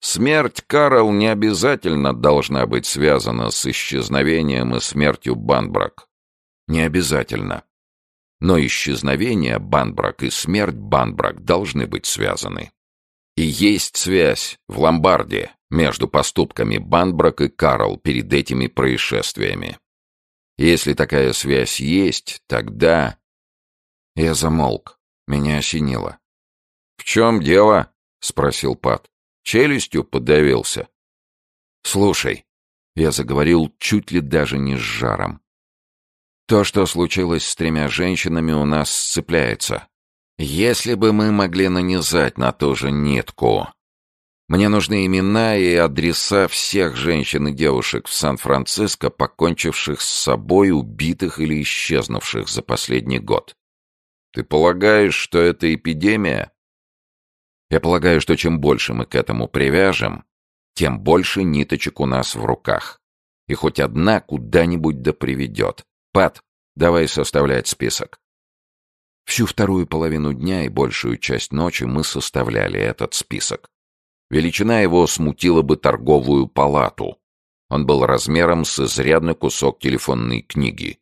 «смерть Карл не обязательно должна быть связана с исчезновением и смертью Банбрак. Не обязательно. Но исчезновение Банбрак и смерть Банбрак должны быть связаны. И есть связь в ломбарде между поступками Банбрак и Карл перед этими происшествиями. Если такая связь есть, тогда... Я замолк. Меня осенило. «В чем дело?» — спросил Пат. Челюстью подавился. «Слушай», — я заговорил чуть ли даже не с жаром. «То, что случилось с тремя женщинами, у нас сцепляется. Если бы мы могли нанизать на ту же нитку. Мне нужны имена и адреса всех женщин и девушек в Сан-Франциско, покончивших с собой, убитых или исчезнувших за последний год. Ты полагаешь, что это эпидемия? Я полагаю, что чем больше мы к этому привяжем, тем больше ниточек у нас в руках. И хоть одна куда-нибудь да приведет. Пат, давай составлять список. Всю вторую половину дня и большую часть ночи мы составляли этот список. Величина его смутила бы торговую палату. Он был размером с изрядный кусок телефонной книги.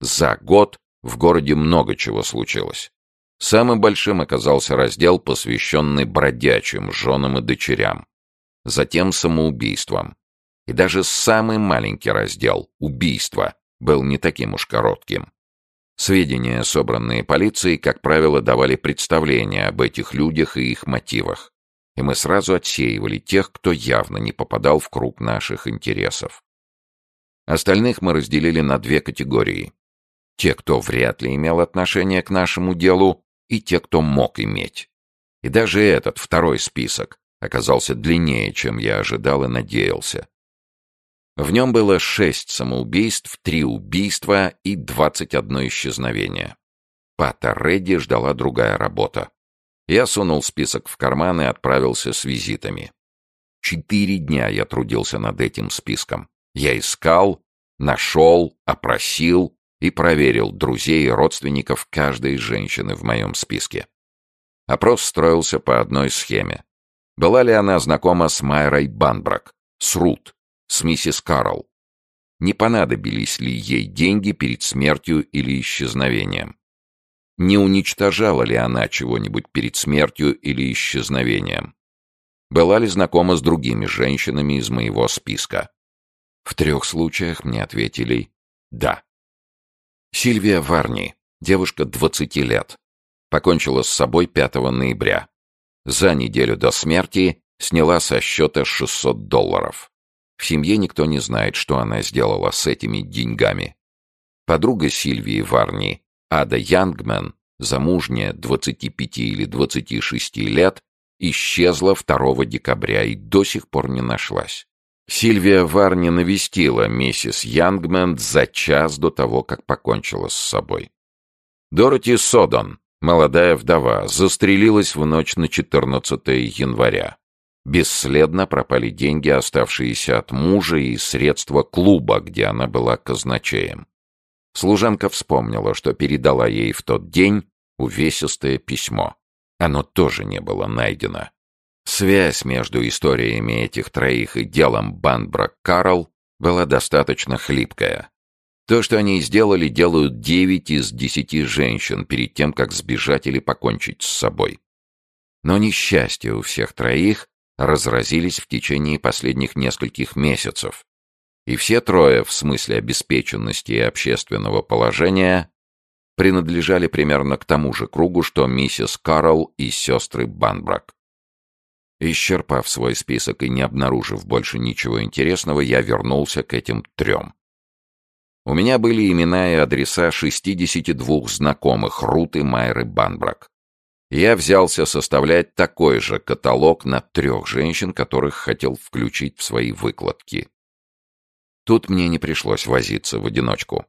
За год в городе много чего случилось. Самым большим оказался раздел, посвященный бродячим, женам и дочерям. Затем самоубийствам. И даже самый маленький раздел, убийство, был не таким уж коротким. Сведения, собранные полицией, как правило, давали представление об этих людях и их мотивах. И мы сразу отсеивали тех, кто явно не попадал в круг наших интересов. Остальных мы разделили на две категории. Те, кто вряд ли имел отношение к нашему делу, и те, кто мог иметь. И даже этот второй список оказался длиннее, чем я ожидал и надеялся. В нем было шесть самоубийств, три убийства и двадцать одно исчезновение. Пата Редди ждала другая работа. Я сунул список в карман и отправился с визитами. Четыре дня я трудился над этим списком. Я искал, нашел, опросил и проверил друзей и родственников каждой женщины в моем списке. Опрос строился по одной схеме. Была ли она знакома с Майрой Банбрак, с Рут, с миссис Карл? Не понадобились ли ей деньги перед смертью или исчезновением? Не уничтожала ли она чего-нибудь перед смертью или исчезновением? Была ли знакома с другими женщинами из моего списка? В трех случаях мне ответили «да». Сильвия Варни, девушка 20 лет, покончила с собой 5 ноября. За неделю до смерти сняла со счета 600 долларов. В семье никто не знает, что она сделала с этими деньгами. Подруга Сильвии Варни, Ада Янгмен, замужняя 25 или 26 лет, исчезла 2 декабря и до сих пор не нашлась. Сильвия Варни навестила миссис Янгмен за час до того, как покончила с собой. Дороти Содон, молодая вдова, застрелилась в ночь на 14 января. Бесследно пропали деньги, оставшиеся от мужа и средства клуба, где она была казначеем. Служанка вспомнила, что передала ей в тот день увесистое письмо. Оно тоже не было найдено. Связь между историями этих троих и делом Банбрак-Карл была достаточно хлипкая. То, что они сделали, делают девять из десяти женщин перед тем, как сбежать или покончить с собой. Но несчастья у всех троих разразились в течение последних нескольких месяцев. И все трое, в смысле обеспеченности и общественного положения, принадлежали примерно к тому же кругу, что миссис Карл и сестры Банбрак. Исчерпав свой список и не обнаружив больше ничего интересного, я вернулся к этим трем. У меня были имена и адреса 62 знакомых Рут и Майры Банбрак. Я взялся составлять такой же каталог на трех женщин, которых хотел включить в свои выкладки. Тут мне не пришлось возиться в одиночку.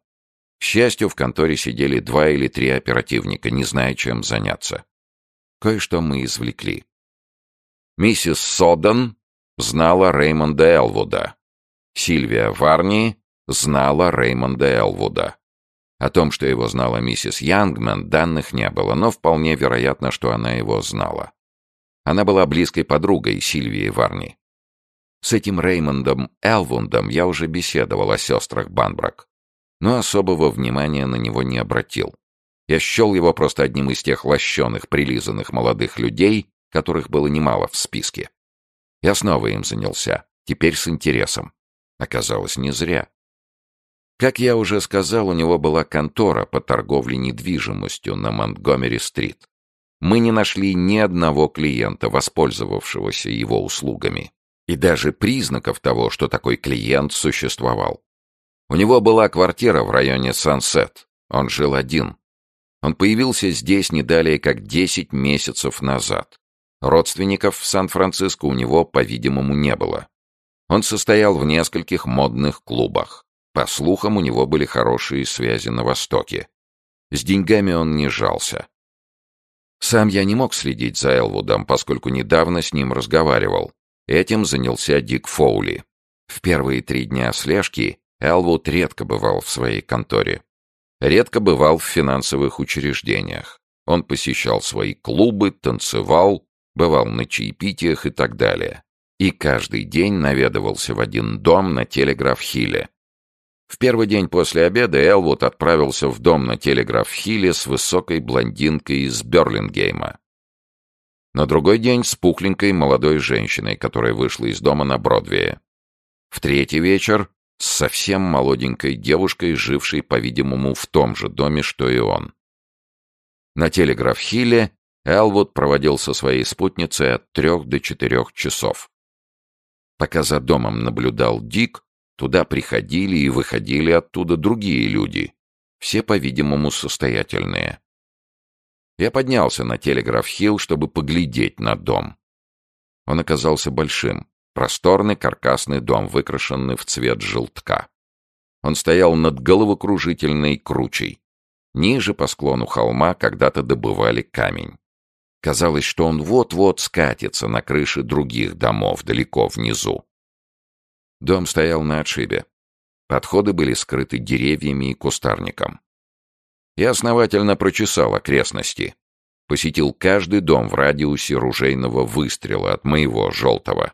К счастью, в конторе сидели два или три оперативника, не зная, чем заняться. Кое-что мы извлекли. Миссис Соден знала Реймонда Элвуда. Сильвия Варни знала Реймонда Элвуда. О том, что его знала миссис Янгман, данных не было, но вполне вероятно, что она его знала. Она была близкой подругой Сильвии Варни. С этим Реймондом Элвундом я уже беседовал о сестрах Банбрак, но особого внимания на него не обратил. Я счел его просто одним из тех лощеных, прилизанных молодых людей, которых было немало в списке. Я снова им занялся, теперь с интересом. Оказалось, не зря. Как я уже сказал, у него была контора по торговле недвижимостью на Монтгомери-стрит. Мы не нашли ни одного клиента, воспользовавшегося его услугами. И даже признаков того, что такой клиент существовал. У него была квартира в районе Сансет. Он жил один. Он появился здесь не далее, как 10 месяцев назад. Родственников в Сан-Франциско у него, по-видимому, не было. Он состоял в нескольких модных клубах. По слухам, у него были хорошие связи на Востоке. С деньгами он не жался. Сам я не мог следить за Элвудом, поскольку недавно с ним разговаривал. Этим занялся Дик Фоули. В первые три дня слежки Элвуд редко бывал в своей конторе. Редко бывал в финансовых учреждениях. Он посещал свои клубы, танцевал, бывал на чаепитиях и так далее. И каждый день наведывался в один дом на Телеграф-Хилле. В первый день после обеда Элвуд отправился в дом на Телеграф-Хилле с высокой блондинкой из Берлингейма. На другой день с пухленькой молодой женщиной, которая вышла из дома на Бродвее. В третий вечер с совсем молоденькой девушкой, жившей, по-видимому, в том же доме, что и он. На Телеграф-Хилле Элвуд проводил со своей спутницей от трех до четырех часов. Пока за домом наблюдал Дик, Туда приходили и выходили оттуда другие люди, все, по-видимому, состоятельные. Я поднялся на Телеграф-Хилл, чтобы поглядеть на дом. Он оказался большим, просторный каркасный дом, выкрашенный в цвет желтка. Он стоял над головокружительной кручей. Ниже по склону холма когда-то добывали камень. Казалось, что он вот-вот скатится на крыши других домов далеко внизу. Дом стоял на отшибе. Подходы были скрыты деревьями и кустарником. Я основательно прочесал окрестности. Посетил каждый дом в радиусе ружейного выстрела от моего желтого.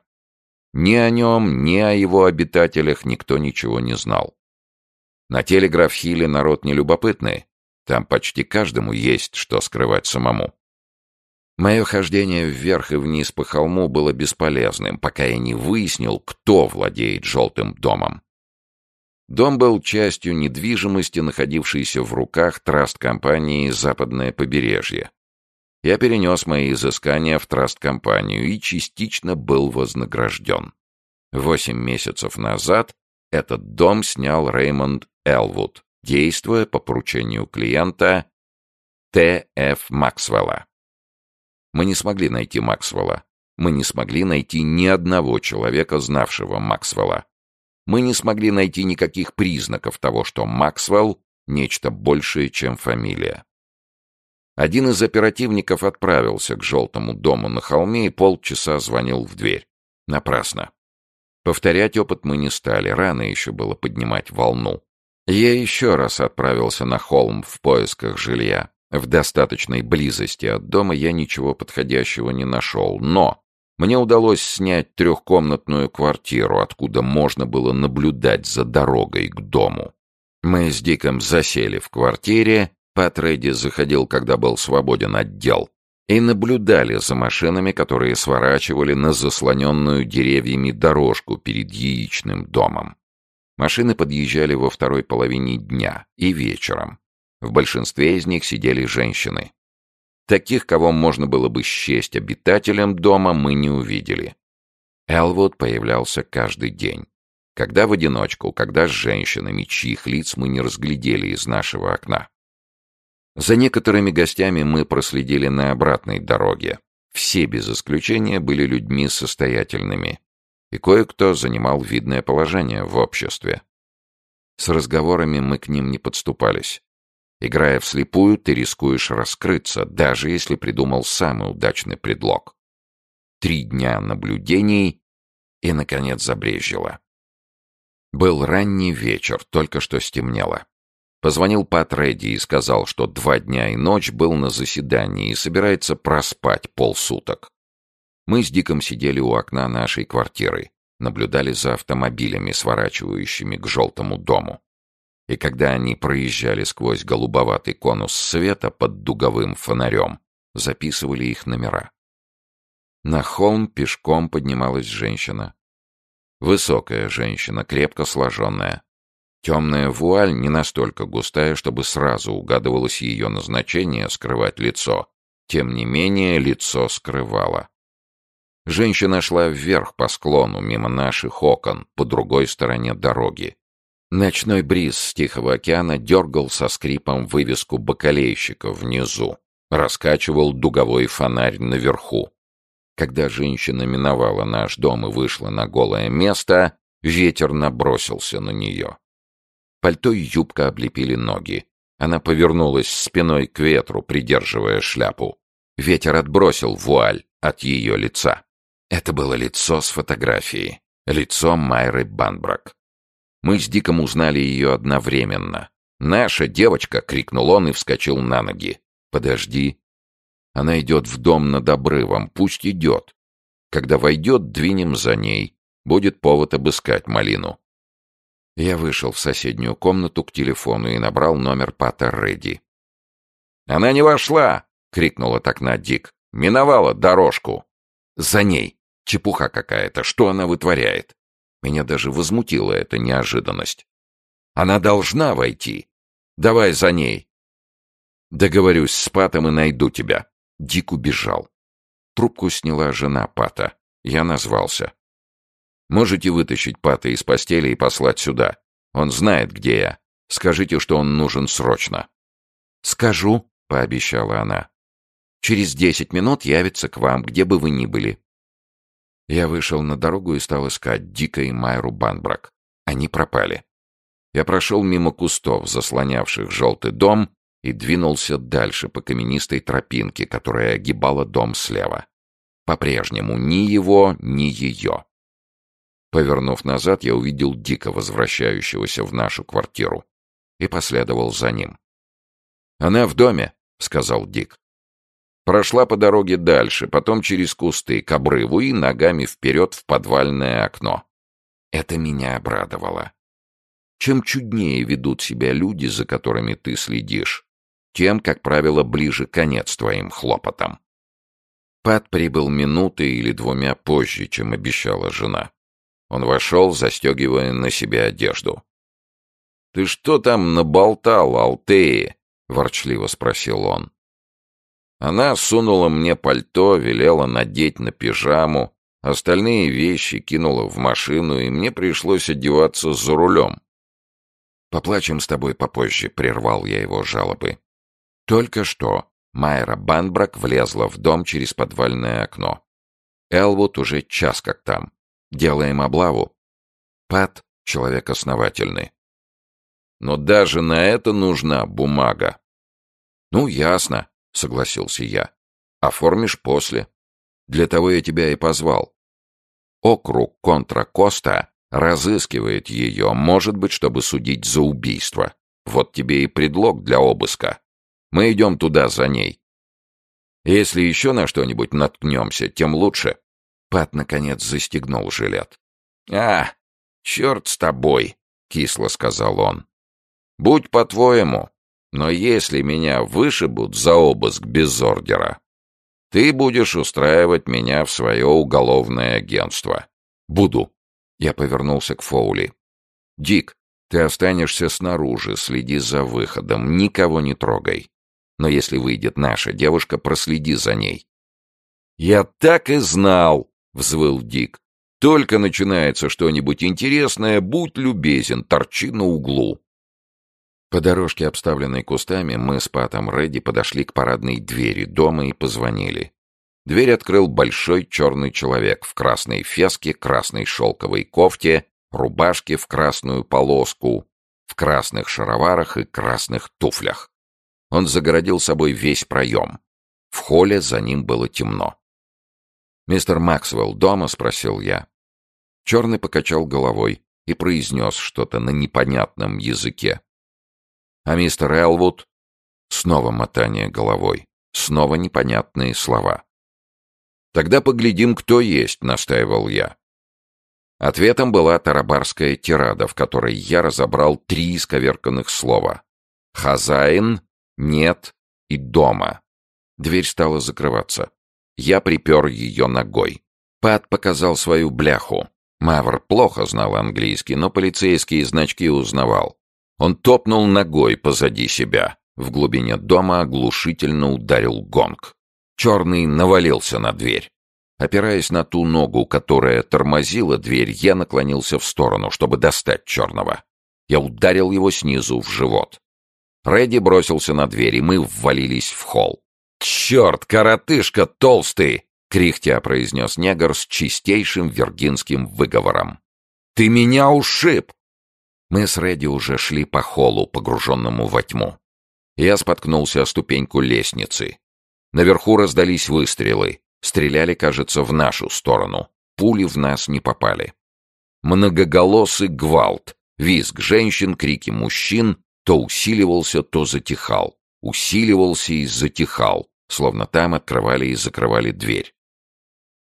Ни о нем, ни о его обитателях никто ничего не знал. На телеграф-хиле народ нелюбопытный. Там почти каждому есть что скрывать самому. Мое хождение вверх и вниз по холму было бесполезным, пока я не выяснил, кто владеет желтым домом. Дом был частью недвижимости, находившейся в руках траст-компании «Западное побережье». Я перенес мои изыскания в траст-компанию и частично был вознагражден. Восемь месяцев назад этот дом снял Реймонд Элвуд, действуя по поручению клиента Т.Ф. Максвелла. Мы не смогли найти Максвелла. Мы не смогли найти ни одного человека, знавшего Максвелла. Мы не смогли найти никаких признаков того, что Максвелл — нечто большее, чем фамилия. Один из оперативников отправился к желтому дому на холме и полчаса звонил в дверь. Напрасно. Повторять опыт мы не стали, рано еще было поднимать волну. Я еще раз отправился на холм в поисках жилья. В достаточной близости от дома я ничего подходящего не нашел, но мне удалось снять трехкомнатную квартиру, откуда можно было наблюдать за дорогой к дому. Мы с Диком засели в квартире, Патреди заходил, когда был свободен отдел, и наблюдали за машинами, которые сворачивали на заслоненную деревьями дорожку перед яичным домом. Машины подъезжали во второй половине дня и вечером. В большинстве из них сидели женщины. Таких, кого можно было бы счесть обитателем дома, мы не увидели. Элвуд появлялся каждый день. Когда в одиночку, когда с женщинами, чьих лиц мы не разглядели из нашего окна. За некоторыми гостями мы проследили на обратной дороге. Все без исключения были людьми состоятельными. И кое-кто занимал видное положение в обществе. С разговорами мы к ним не подступались. Играя вслепую, ты рискуешь раскрыться, даже если придумал самый удачный предлог. Три дня наблюдений и, наконец, забрежило. Был ранний вечер, только что стемнело. Позвонил Пат Редди и сказал, что два дня и ночь был на заседании и собирается проспать полсуток. Мы с Диком сидели у окна нашей квартиры, наблюдали за автомобилями, сворачивающими к желтому дому и когда они проезжали сквозь голубоватый конус света под дуговым фонарем, записывали их номера. На холм пешком поднималась женщина. Высокая женщина, крепко сложенная. Темная вуаль не настолько густая, чтобы сразу угадывалось ее назначение скрывать лицо. Тем не менее, лицо скрывало. Женщина шла вверх по склону, мимо наших окон, по другой стороне дороги. Ночной бриз с Тихого океана дергал со скрипом вывеску бакалейщика внизу, раскачивал дуговой фонарь наверху. Когда женщина миновала наш дом и вышла на голое место, ветер набросился на нее. Пальто и юбка облепили ноги. Она повернулась спиной к ветру, придерживая шляпу. Ветер отбросил вуаль от ее лица. Это было лицо с фотографии. Лицо Майры Банбрак. Мы с Диком узнали ее одновременно. «Наша девочка!» — крикнул он и вскочил на ноги. «Подожди. Она идет в дом над обрывом. Пусть идет. Когда войдет, двинем за ней. Будет повод обыскать малину». Я вышел в соседнюю комнату к телефону и набрал номер Пата Редди. «Она не вошла!» — крикнул от окна Дик. «Миновала дорожку!» «За ней! Чепуха какая-то! Что она вытворяет?» Меня даже возмутила эта неожиданность. «Она должна войти! Давай за ней!» «Договорюсь с Патом и найду тебя!» Дик убежал. Трубку сняла жена Пата. Я назвался. Можете вытащить Пата из постели и послать сюда. Он знает, где я. Скажите, что он нужен срочно». «Скажу», — пообещала она. «Через десять минут явится к вам, где бы вы ни были». Я вышел на дорогу и стал искать Дика и Майру Банбрак. Они пропали. Я прошел мимо кустов, заслонявших желтый дом, и двинулся дальше по каменистой тропинке, которая огибала дом слева. По-прежнему ни его, ни ее. Повернув назад, я увидел Дика, возвращающегося в нашу квартиру, и последовал за ним. «Она в доме», — сказал Дик. Прошла по дороге дальше, потом через кусты, к обрыву и ногами вперед в подвальное окно. Это меня обрадовало. Чем чуднее ведут себя люди, за которыми ты следишь, тем, как правило, ближе конец твоим хлопотам. Пат прибыл минуты или двумя позже, чем обещала жена. Он вошел, застегивая на себе одежду. «Ты что там наболтал, Алтеи?» — ворчливо спросил он. Она сунула мне пальто, велела надеть на пижаму, остальные вещи кинула в машину, и мне пришлось одеваться за рулем. «Поплачем с тобой попозже», — прервал я его жалобы. Только что Майра Банбрак влезла в дом через подвальное окно. Элвуд уже час как там. Делаем облаву. Пат — человек основательный. Но даже на это нужна бумага. Ну, ясно, согласился я. Оформишь после. Для того я тебя и позвал. Округ контра Коста разыскивает ее, может быть, чтобы судить за убийство. Вот тебе и предлог для обыска. Мы идем туда за ней. Если еще на что-нибудь наткнемся, тем лучше. Пат, наконец, застегнул жилет. «А, черт с тобой!» — кисло сказал он. «Будь по-твоему, но если меня вышибут за обыск без ордера, ты будешь устраивать меня в свое уголовное агентство». «Буду». Я повернулся к Фоули. «Дик, ты останешься снаружи, следи за выходом, никого не трогай. Но если выйдет наша девушка, проследи за ней». «Я так и знал!» взвыл Дик. Только начинается что-нибудь интересное, будь любезен, торчи на углу. По дорожке, обставленной кустами, мы с Патом Редди подошли к парадной двери дома и позвонили. Дверь открыл большой черный человек в красной феске, красной шелковой кофте, рубашке в красную полоску, в красных шароварах и красных туфлях. Он загородил собой весь проем. В холле за ним было темно. «Мистер Максвелл дома?» — спросил я. Черный покачал головой и произнес что-то на непонятном языке. «А мистер Элвуд?» Снова мотание головой, снова непонятные слова. «Тогда поглядим, кто есть», — настаивал я. Ответом была тарабарская тирада, в которой я разобрал три исковерканных слова. «Хозяин», «нет» и «дома». Дверь стала закрываться. Я припер ее ногой. Пат показал свою бляху. Мавр плохо знал английский, но полицейские значки узнавал. Он топнул ногой позади себя. В глубине дома оглушительно ударил гонг. Черный навалился на дверь. Опираясь на ту ногу, которая тормозила дверь, я наклонился в сторону, чтобы достать черного. Я ударил его снизу в живот. Редди бросился на дверь, и мы ввалились в холл. «Черт, коротышка толстый!» — кряхтя произнес негр с чистейшим виргинским выговором. «Ты меня ушиб!» Мы с Редди уже шли по холлу, погруженному во тьму. Я споткнулся о ступеньку лестницы. Наверху раздались выстрелы. Стреляли, кажется, в нашу сторону. Пули в нас не попали. Многоголосый гвалт, визг женщин, крики мужчин то усиливался, то затихал. Усиливался и затихал, словно там открывали и закрывали дверь.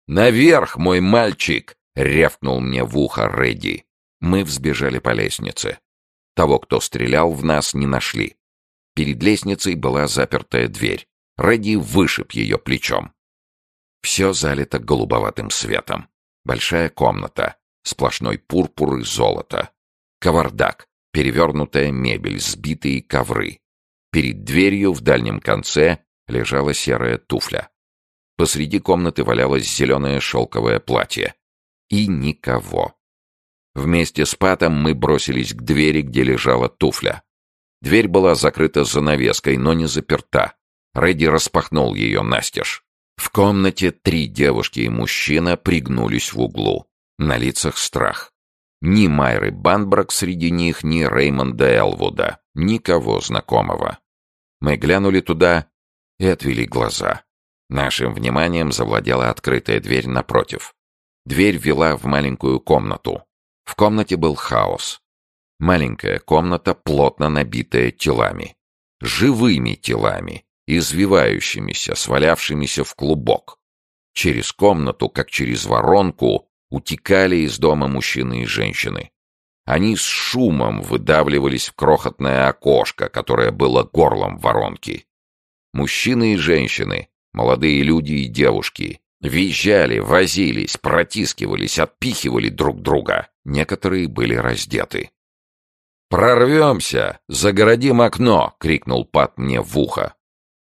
«Наверх, мой мальчик!» — рявкнул мне в ухо Редди. Мы взбежали по лестнице. Того, кто стрелял в нас, не нашли. Перед лестницей была запертая дверь. Редди вышиб ее плечом. Все залито голубоватым светом. Большая комната, сплошной пурпур и золото. Кавардак, перевернутая мебель, сбитые ковры. Перед дверью в дальнем конце лежала серая туфля. Посреди комнаты валялось зеленое шелковое платье. И никого. Вместе с Патом мы бросились к двери, где лежала туфля. Дверь была закрыта занавеской, но не заперта. Редди распахнул ее настежь. В комнате три девушки и мужчина пригнулись в углу. На лицах страх. Ни Майры Банбрак среди них, ни Реймонда Элвуда. Никого знакомого. Мы глянули туда и отвели глаза. Нашим вниманием завладела открытая дверь напротив. Дверь вела в маленькую комнату. В комнате был хаос. Маленькая комната, плотно набитая телами. Живыми телами, извивающимися, свалявшимися в клубок. Через комнату, как через воронку, утекали из дома мужчины и женщины. Они с шумом выдавливались в крохотное окошко, которое было горлом воронки. Мужчины и женщины, молодые люди и девушки, визжали, возились, протискивались, отпихивали друг друга. Некоторые были раздеты. «Прорвемся! Загородим окно!» — крикнул Пат мне в ухо.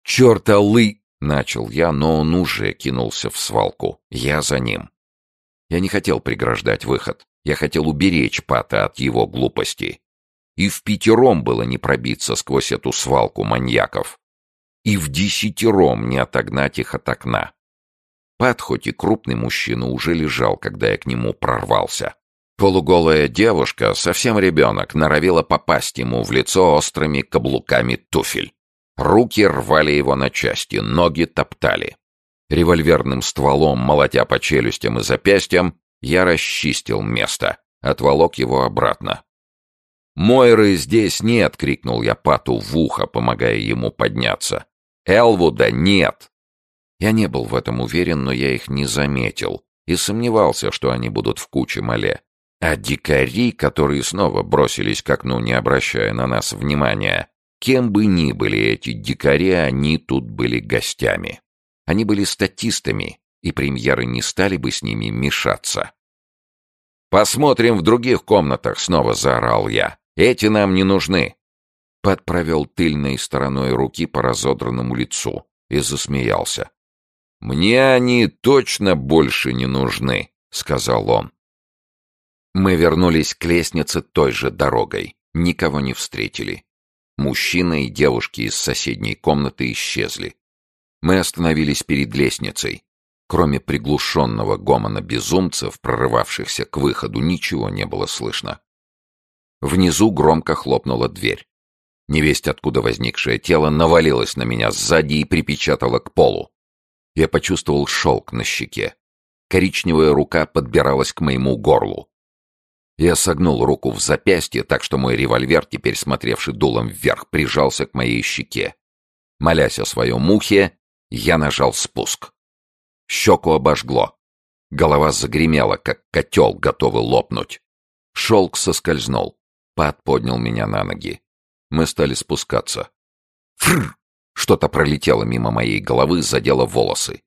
«Черта лы!» — начал я, но он уже кинулся в свалку. Я за ним. Я не хотел преграждать выход. Я хотел уберечь Пата от его глупости. И в пятером было не пробиться сквозь эту свалку маньяков. И в десятером не отогнать их от окна. Пат, хоть и крупный мужчина, уже лежал, когда я к нему прорвался. Полуголая девушка, совсем ребенок, норовила попасть ему в лицо острыми каблуками туфель. Руки рвали его на части, ноги топтали. Револьверным стволом, молотя по челюстям и запястьям, я расчистил место, отволок его обратно. «Мойры здесь нет!» — крикнул я Пату в ухо, помогая ему подняться. «Элвуда нет!» Я не был в этом уверен, но я их не заметил и сомневался, что они будут в куче мале. А дикари, которые снова бросились к окну, не обращая на нас внимания, Кем бы ни были эти дикари, они тут были гостями. Они были статистами, и премьеры не стали бы с ними мешаться. «Посмотрим в других комнатах», — снова заорал я. «Эти нам не нужны». Пат провел тыльной стороной руки по разодранному лицу и засмеялся. «Мне они точно больше не нужны», — сказал он. Мы вернулись к лестнице той же дорогой. Никого не встретили. Мужчина и девушки из соседней комнаты исчезли. Мы остановились перед лестницей. Кроме приглушенного гомона безумцев, прорывавшихся к выходу, ничего не было слышно. Внизу громко хлопнула дверь. Невесть, откуда возникшее тело, навалилось на меня сзади и припечатало к полу. Я почувствовал шелк на щеке. Коричневая рука подбиралась к моему горлу. Я согнул руку в запястье, так что мой револьвер, теперь смотревший дулом вверх, прижался к моей щеке. Молясь о своем ухе, я нажал спуск. Щеку обожгло. Голова загремела, как котел, готовый лопнуть. Шелк соскользнул. Пат поднял меня на ноги. Мы стали спускаться. Фрр! Что-то пролетело мимо моей головы, задело волосы.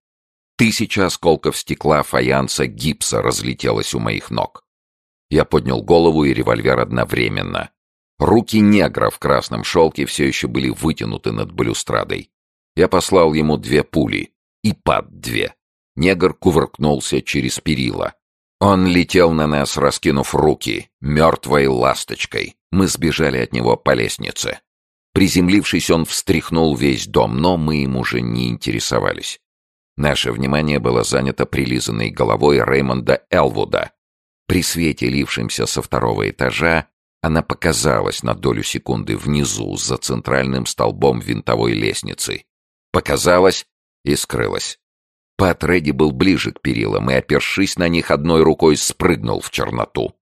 Тысяча осколков стекла, фаянса, гипса разлетелось у моих ног. Я поднял голову и револьвер одновременно. Руки негра в красном шелке все еще были вытянуты над балюстрадой. Я послал ему две пули. И пад две. Негр кувыркнулся через перила. Он летел на нас, раскинув руки, мертвой ласточкой. Мы сбежали от него по лестнице. Приземлившись, он встряхнул весь дом, но мы им уже не интересовались. Наше внимание было занято прилизанной головой Реймонда Элвуда. При свете, лившемся со второго этажа, она показалась на долю секунды внизу, за центральным столбом винтовой лестницы. Показалась и скрылась. Пат Редди был ближе к перилам и, опершись на них одной рукой, спрыгнул в черноту.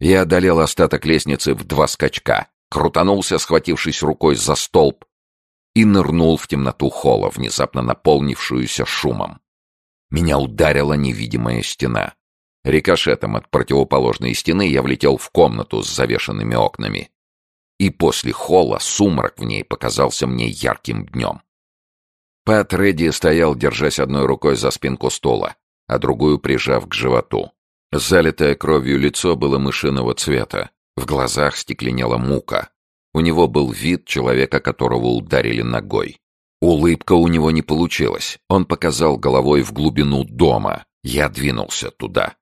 Я одолел остаток лестницы в два скачка, крутанулся, схватившись рукой за столб, и нырнул в темноту холла, внезапно наполнившуюся шумом. Меня ударила невидимая стена. Рикошетом от противоположной стены я влетел в комнату с завешенными окнами. И после холла сумрак в ней показался мне ярким днем. Пат Редди стоял, держась одной рукой за спинку стула, а другую прижав к животу. Залитое кровью лицо было мышиного цвета, в глазах стекленела мука. У него был вид человека, которого ударили ногой. Улыбка у него не получилась. Он показал головой в глубину дома. Я двинулся туда.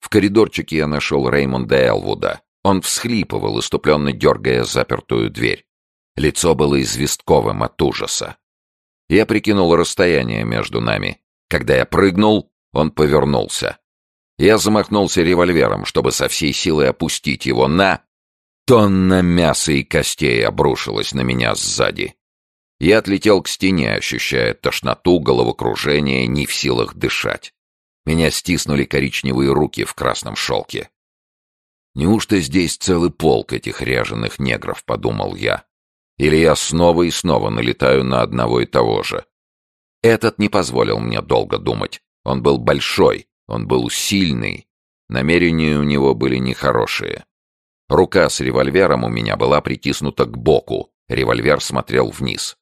В коридорчике я нашел Реймонда Элвуда. Он всхлипывал, иступленно дергая запертую дверь. Лицо было известковым от ужаса. Я прикинул расстояние между нами. Когда я прыгнул, он повернулся. Я замахнулся револьвером, чтобы со всей силы опустить его на... Тонна мяса и костей обрушилась на меня сзади. Я отлетел к стене, ощущая тошноту, головокружение, не в силах дышать. Меня стиснули коричневые руки в красном шелке. «Неужто здесь целый полк этих ряженых негров?» — подумал я. «Или я снова и снова налетаю на одного и того же?» Этот не позволил мне долго думать. Он был большой, он был сильный. Намерения у него были нехорошие. Рука с револьвером у меня была притиснута к боку. Револьвер смотрел вниз.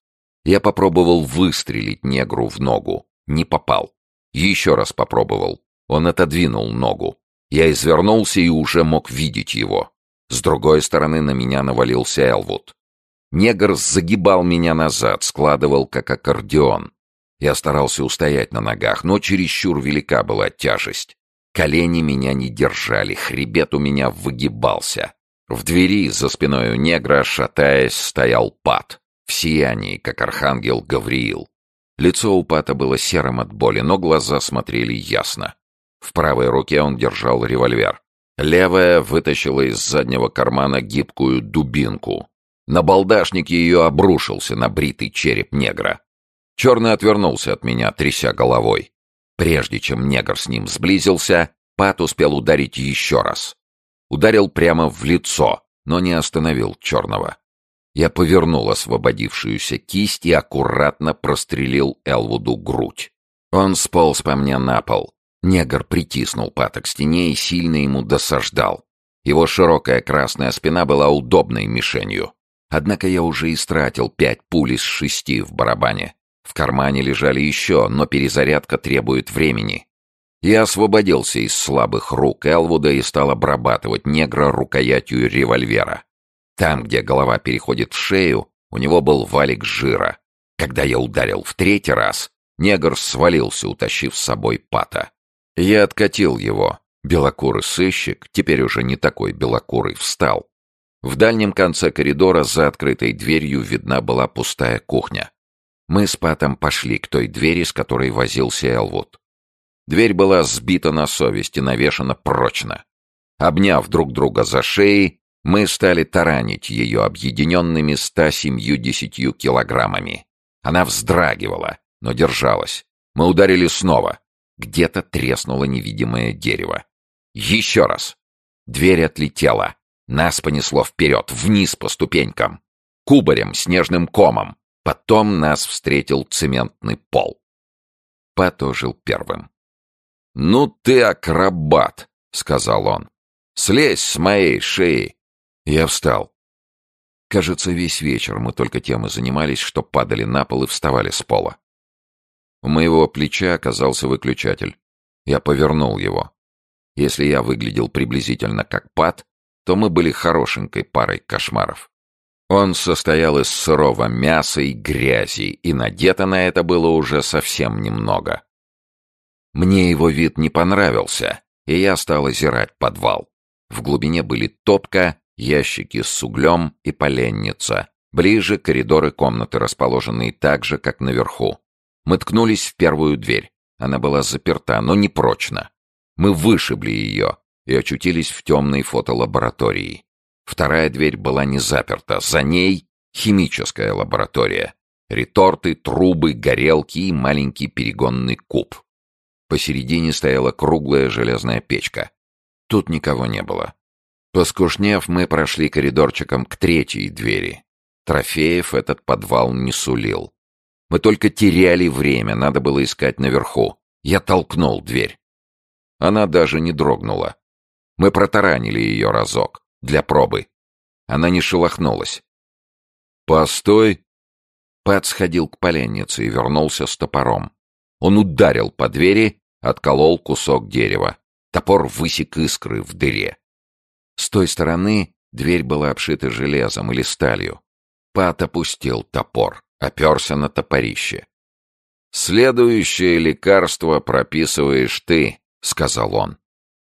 Я попробовал выстрелить негру в ногу. Не попал. Еще раз попробовал. Он отодвинул ногу. Я извернулся и уже мог видеть его. С другой стороны на меня навалился Элвуд. Негр загибал меня назад, складывал как аккордеон. Я старался устоять на ногах, но чересчур велика была тяжесть. Колени меня не держали, хребет у меня выгибался. В двери за спиной у негра, шатаясь, стоял Пат, в сиянии, как архангел Гавриил. Лицо у Пата было серым от боли, но глаза смотрели ясно. В правой руке он держал револьвер. Левая вытащила из заднего кармана гибкую дубинку. На балдашник ее обрушился на бритый череп негра. Черный отвернулся от меня, тряся головой. Прежде чем негр с ним сблизился, Пат успел ударить еще раз. Ударил прямо в лицо, но не остановил черного. Я повернул освободившуюся кисть и аккуратно прострелил Элвуду грудь. Он сполз по мне на пол. Негр притиснул пата к стене и сильно ему досаждал. Его широкая красная спина была удобной мишенью. Однако я уже истратил пять пуль из шести в барабане. В кармане лежали еще, но перезарядка требует времени. Я освободился из слабых рук Элвуда и стал обрабатывать негра рукоятью револьвера. Там, где голова переходит в шею, у него был валик жира. Когда я ударил в третий раз, негр свалился, утащив с собой пата. Я откатил его. Белокурый сыщик, теперь уже не такой белокурый, встал. В дальнем конце коридора за открытой дверью видна была пустая кухня. Мы с Патом пошли к той двери, с которой возился Элвуд. Дверь была сбита на совесть и навешана прочно. Обняв друг друга за шеи, мы стали таранить ее объединенными ста семью-десятью килограммами. Она вздрагивала, но держалась. Мы ударили снова. Где-то треснуло невидимое дерево. Еще раз. Дверь отлетела. Нас понесло вперед, вниз по ступенькам. Кубарем, снежным комом. Потом нас встретил цементный пол. Потожил первым. «Ну ты акробат!» — сказал он. «Слезь с моей шеи!» Я встал. Кажется, весь вечер мы только тем и занимались, что падали на пол и вставали с пола. У моего плеча оказался выключатель. Я повернул его. Если я выглядел приблизительно как пад, то мы были хорошенькой парой кошмаров. Он состоял из сырого мяса и грязи, и надето на это было уже совсем немного. Мне его вид не понравился, и я стал озирать подвал. В глубине были топка, ящики с углем и поленница. Ближе коридоры комнаты, расположенные так же, как наверху. Мы ткнулись в первую дверь. Она была заперта, но не прочно. Мы вышибли ее и очутились в темной фотолаборатории. Вторая дверь была не заперта. За ней химическая лаборатория. Реторты, трубы, горелки и маленький перегонный куб. Посередине стояла круглая железная печка. Тут никого не было. Поскушнев, мы прошли коридорчиком к третьей двери. Трофеев этот подвал не сулил. Мы только теряли время, надо было искать наверху. Я толкнул дверь. Она даже не дрогнула. Мы протаранили ее разок, для пробы. Она не шелохнулась. «Постой!» Пэт сходил к поленнице и вернулся с топором. Он ударил по двери, отколол кусок дерева. Топор высек искры в дыре. С той стороны дверь была обшита железом или сталью. Пат опустил топор, оперся на топорище. «Следующее лекарство прописываешь ты», — сказал он.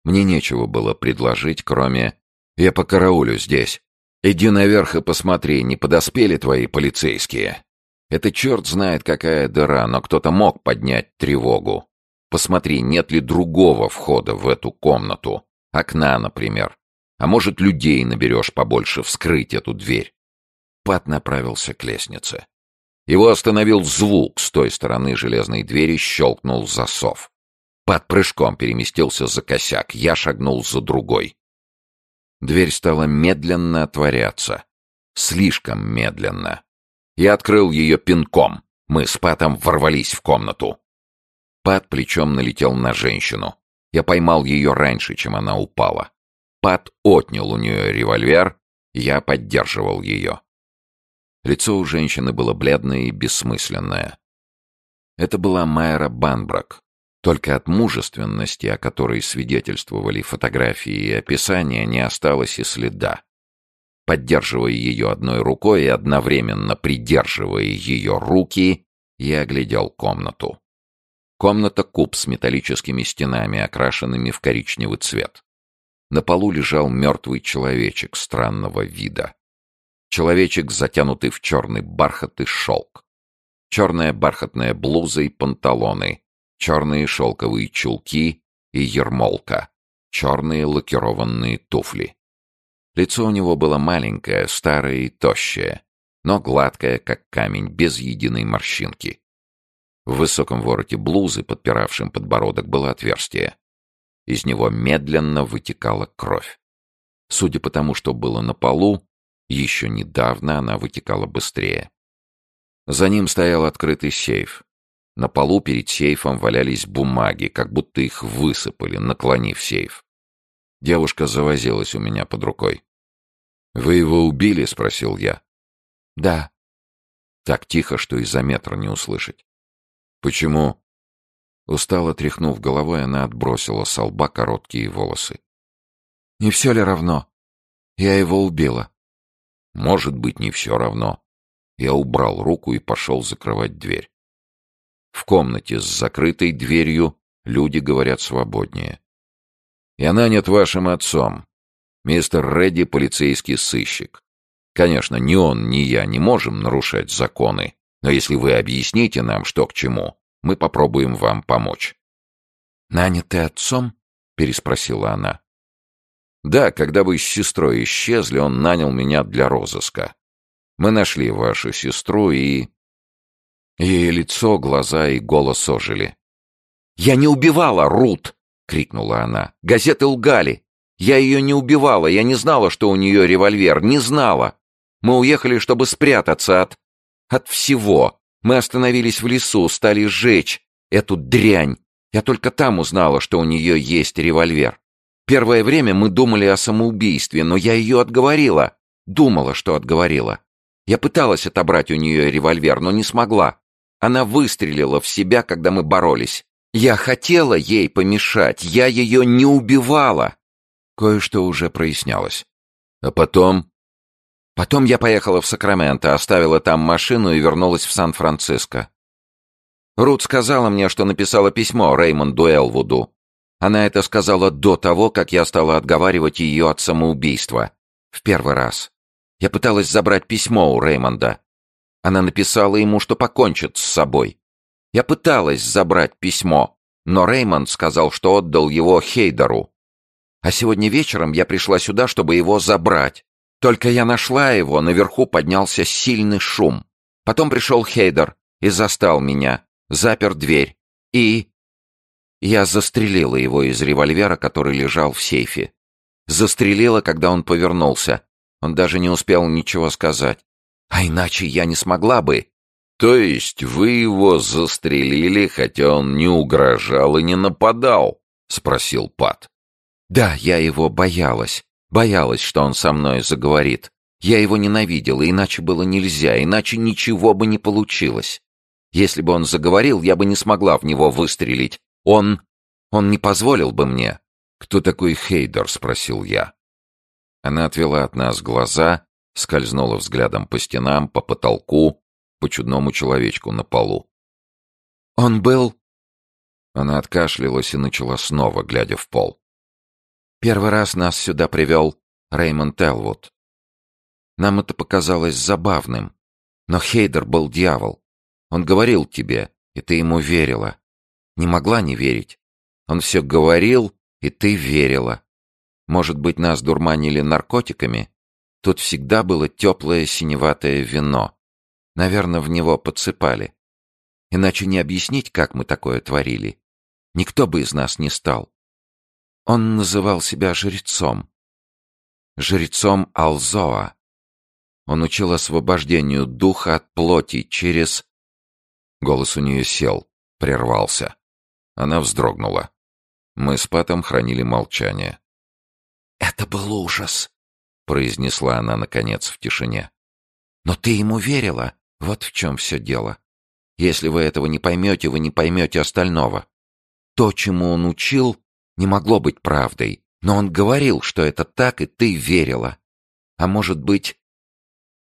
Мне нечего было предложить, кроме «Я покараулю здесь. Иди наверх и посмотри, не подоспели твои полицейские». Это черт знает какая дыра, но кто-то мог поднять тревогу. Посмотри, нет ли другого входа в эту комнату. Окна, например. А может, людей наберешь побольше вскрыть эту дверь. Пат направился к лестнице. Его остановил звук. С той стороны железной двери щелкнул засов. Пат прыжком переместился за косяк. Я шагнул за другой. Дверь стала медленно отворяться. Слишком медленно. Я открыл ее пинком. Мы с Патом ворвались в комнату. Пат плечом налетел на женщину. Я поймал ее раньше, чем она упала. Пат отнял у нее револьвер, я поддерживал ее. Лицо у женщины было бледное и бессмысленное. Это была Майра Банбрак. Только от мужественности, о которой свидетельствовали фотографии и описания, не осталось и следа. Поддерживая ее одной рукой и одновременно придерживая ее руки, я оглядел комнату. Комната-куб с металлическими стенами, окрашенными в коричневый цвет. На полу лежал мертвый человечек странного вида. Человечек, затянутый в черный бархат и шелк. Черная бархатная блуза и панталоны, черные шелковые чулки и ермолка, черные лакированные туфли. Лицо у него было маленькое, старое и тощее, но гладкое, как камень, без единой морщинки. В высоком вороте блузы, подпиравшем подбородок, было отверстие. Из него медленно вытекала кровь. Судя по тому, что было на полу, еще недавно она вытекала быстрее. За ним стоял открытый сейф. На полу перед сейфом валялись бумаги, как будто их высыпали, наклонив сейф. Девушка завозилась у меня под рукой. «Вы его убили?» — спросил я. «Да». Так тихо, что и за метр не услышать. «Почему?» Устало тряхнув головой, она отбросила с лба короткие волосы. «Не все ли равно? Я его убила». «Может быть, не все равно». Я убрал руку и пошел закрывать дверь. В комнате с закрытой дверью люди говорят свободнее. «Я нанят вашим отцом. Мистер Редди — полицейский сыщик. Конечно, ни он, ни я не можем нарушать законы, но если вы объясните нам, что к чему, мы попробуем вам помочь». «Нанятый отцом?» — переспросила она. «Да, когда вы с сестрой исчезли, он нанял меня для розыска. Мы нашли вашу сестру и...» Ее лицо, глаза и голос ожили. «Я не убивала Рут!» — крикнула она. «Газеты лгали! Я ее не убивала, я не знала, что у нее револьвер, не знала! Мы уехали, чтобы спрятаться от... от всего. Мы остановились в лесу, стали сжечь эту дрянь. Я только там узнала, что у нее есть револьвер. Первое время мы думали о самоубийстве, но я ее отговорила. Думала, что отговорила. Я пыталась отобрать у нее револьвер, но не смогла. Она выстрелила в себя, когда мы боролись. Я хотела ей помешать, я ее не убивала. Кое-что уже прояснялось. А потом... Потом я поехала в Сакраменто, оставила там машину и вернулась в Сан-Франциско. Рут сказала мне, что написала письмо Реймонду Элвуду. Она это сказала до того, как я стала отговаривать ее от самоубийства. В первый раз. Я пыталась забрать письмо у Реймонда. Она написала ему, что покончит с собой. Я пыталась забрать письмо, но Реймонд сказал, что отдал его Хейдеру. А сегодня вечером я пришла сюда, чтобы его забрать. Только я нашла его, наверху поднялся сильный шум. Потом пришел Хейдер и застал меня, запер дверь. И... Я застрелила его из револьвера, который лежал в сейфе. Застрелила, когда он повернулся. Он даже не успел ничего сказать. А иначе я не смогла бы. То есть вы его застрелили, хотя он не угрожал и не нападал? Спросил Пат. Да, я его боялась. Боялась, что он со мной заговорит. Я его ненавидела, иначе было нельзя, иначе ничего бы не получилось. Если бы он заговорил, я бы не смогла в него выстрелить. Он... он не позволил бы мне. «Кто такой Хейдер?» — спросил я. Она отвела от нас глаза, скользнула взглядом по стенам, по потолку, по чудному человечку на полу. «Он был...» Она откашлялась и начала снова, глядя в пол. Первый раз нас сюда привел Реймонд Элвуд. Нам это показалось забавным. Но Хейдер был дьявол. Он говорил тебе, и ты ему верила. Не могла не верить. Он все говорил, и ты верила. Может быть, нас дурманили наркотиками? Тут всегда было теплое синеватое вино. Наверное, в него подсыпали. Иначе не объяснить, как мы такое творили. Никто бы из нас не стал. Он называл себя жрецом. Жрецом Алзоа. Он учил освобождению духа от плоти через... Голос у нее сел, прервался. Она вздрогнула. Мы с Патом хранили молчание. «Это был ужас», — произнесла она, наконец, в тишине. «Но ты ему верила? Вот в чем все дело. Если вы этого не поймете, вы не поймете остального. То, чему он учил, не могло быть правдой, но он говорил, что это так, и ты верила. А может быть...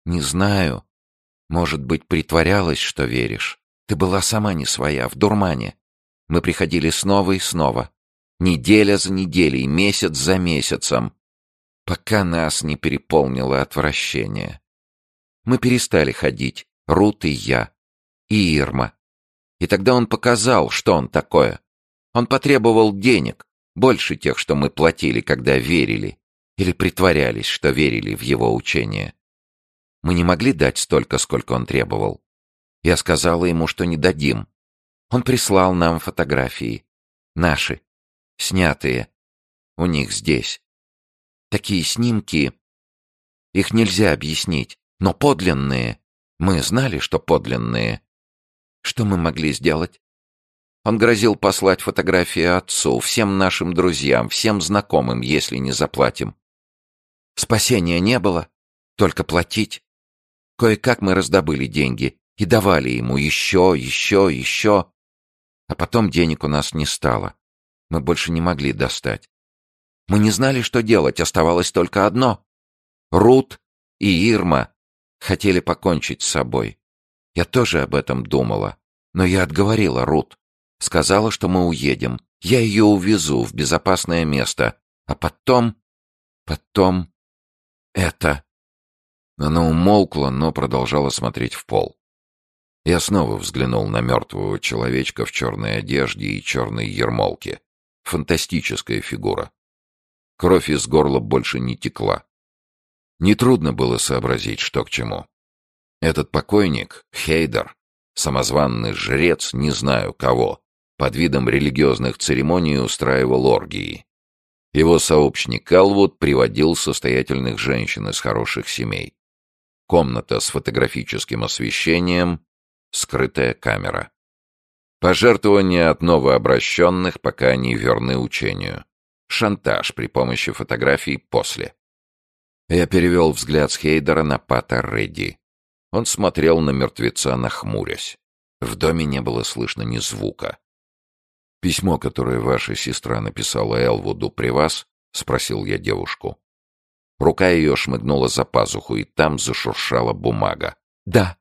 Не знаю. Может быть, притворялась, что веришь. Ты была сама не своя, в дурмане. Мы приходили снова и снова. Неделя за неделей, месяц за месяцем. Пока нас не переполнило отвращение. Мы перестали ходить, Рут и я, и Ирма. И тогда он показал, что он такое. Он потребовал денег, больше тех, что мы платили, когда верили, или притворялись, что верили в его учение. Мы не могли дать столько, сколько он требовал. Я сказала ему, что не дадим. Он прислал нам фотографии. Наши. Снятые. У них здесь. Такие снимки. Их нельзя объяснить. Но подлинные. Мы знали, что подлинные. Что мы могли сделать? Он грозил послать фотографии отцу, всем нашим друзьям, всем знакомым, если не заплатим. Спасения не было, только платить. Кое-как мы раздобыли деньги и давали ему еще, еще, еще. А потом денег у нас не стало. Мы больше не могли достать. Мы не знали, что делать, оставалось только одно. Рут и Ирма хотели покончить с собой. Я тоже об этом думала, но я отговорила Рут. Сказала, что мы уедем. Я ее увезу в безопасное место. А потом... Потом... Это... Она умолкла, но продолжала смотреть в пол. Я снова взглянул на мертвого человечка в черной одежде и черной ермолке. Фантастическая фигура. Кровь из горла больше не текла. Нетрудно было сообразить, что к чему. Этот покойник, Хейдер, самозванный жрец, не знаю кого, под видом религиозных церемоний устраивал оргии. Его сообщник Элвуд приводил состоятельных женщин из хороших семей. Комната с фотографическим освещением, скрытая камера. Пожертвования от новообращенных, пока они верны учению. Шантаж при помощи фотографий после. Я перевел взгляд с Хейдера на Пата Редди. Он смотрел на мертвеца, нахмурясь. В доме не было слышно ни звука. «Письмо, которое ваша сестра написала Элвуду при вас?» — спросил я девушку. Рука ее шмыгнула за пазуху, и там зашуршала бумага. «Да».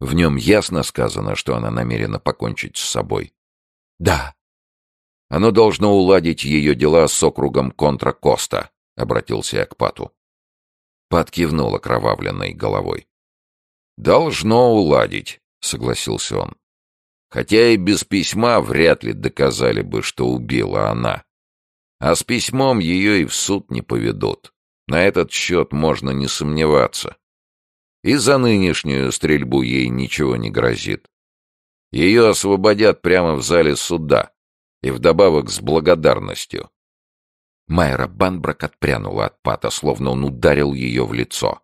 В нем ясно сказано, что она намерена покончить с собой. «Да». Оно должно уладить ее дела с округом Контра Коста, — обратился я к Пату. Пат кивнул окровавленной головой. «Должно уладить», — согласился он. «Хотя и без письма вряд ли доказали бы, что убила она. А с письмом ее и в суд не поведут. На этот счет можно не сомневаться. И за нынешнюю стрельбу ей ничего не грозит. Ее освободят прямо в зале суда, и вдобавок с благодарностью. Майра Банбрак отпрянула от Пата, словно он ударил ее в лицо.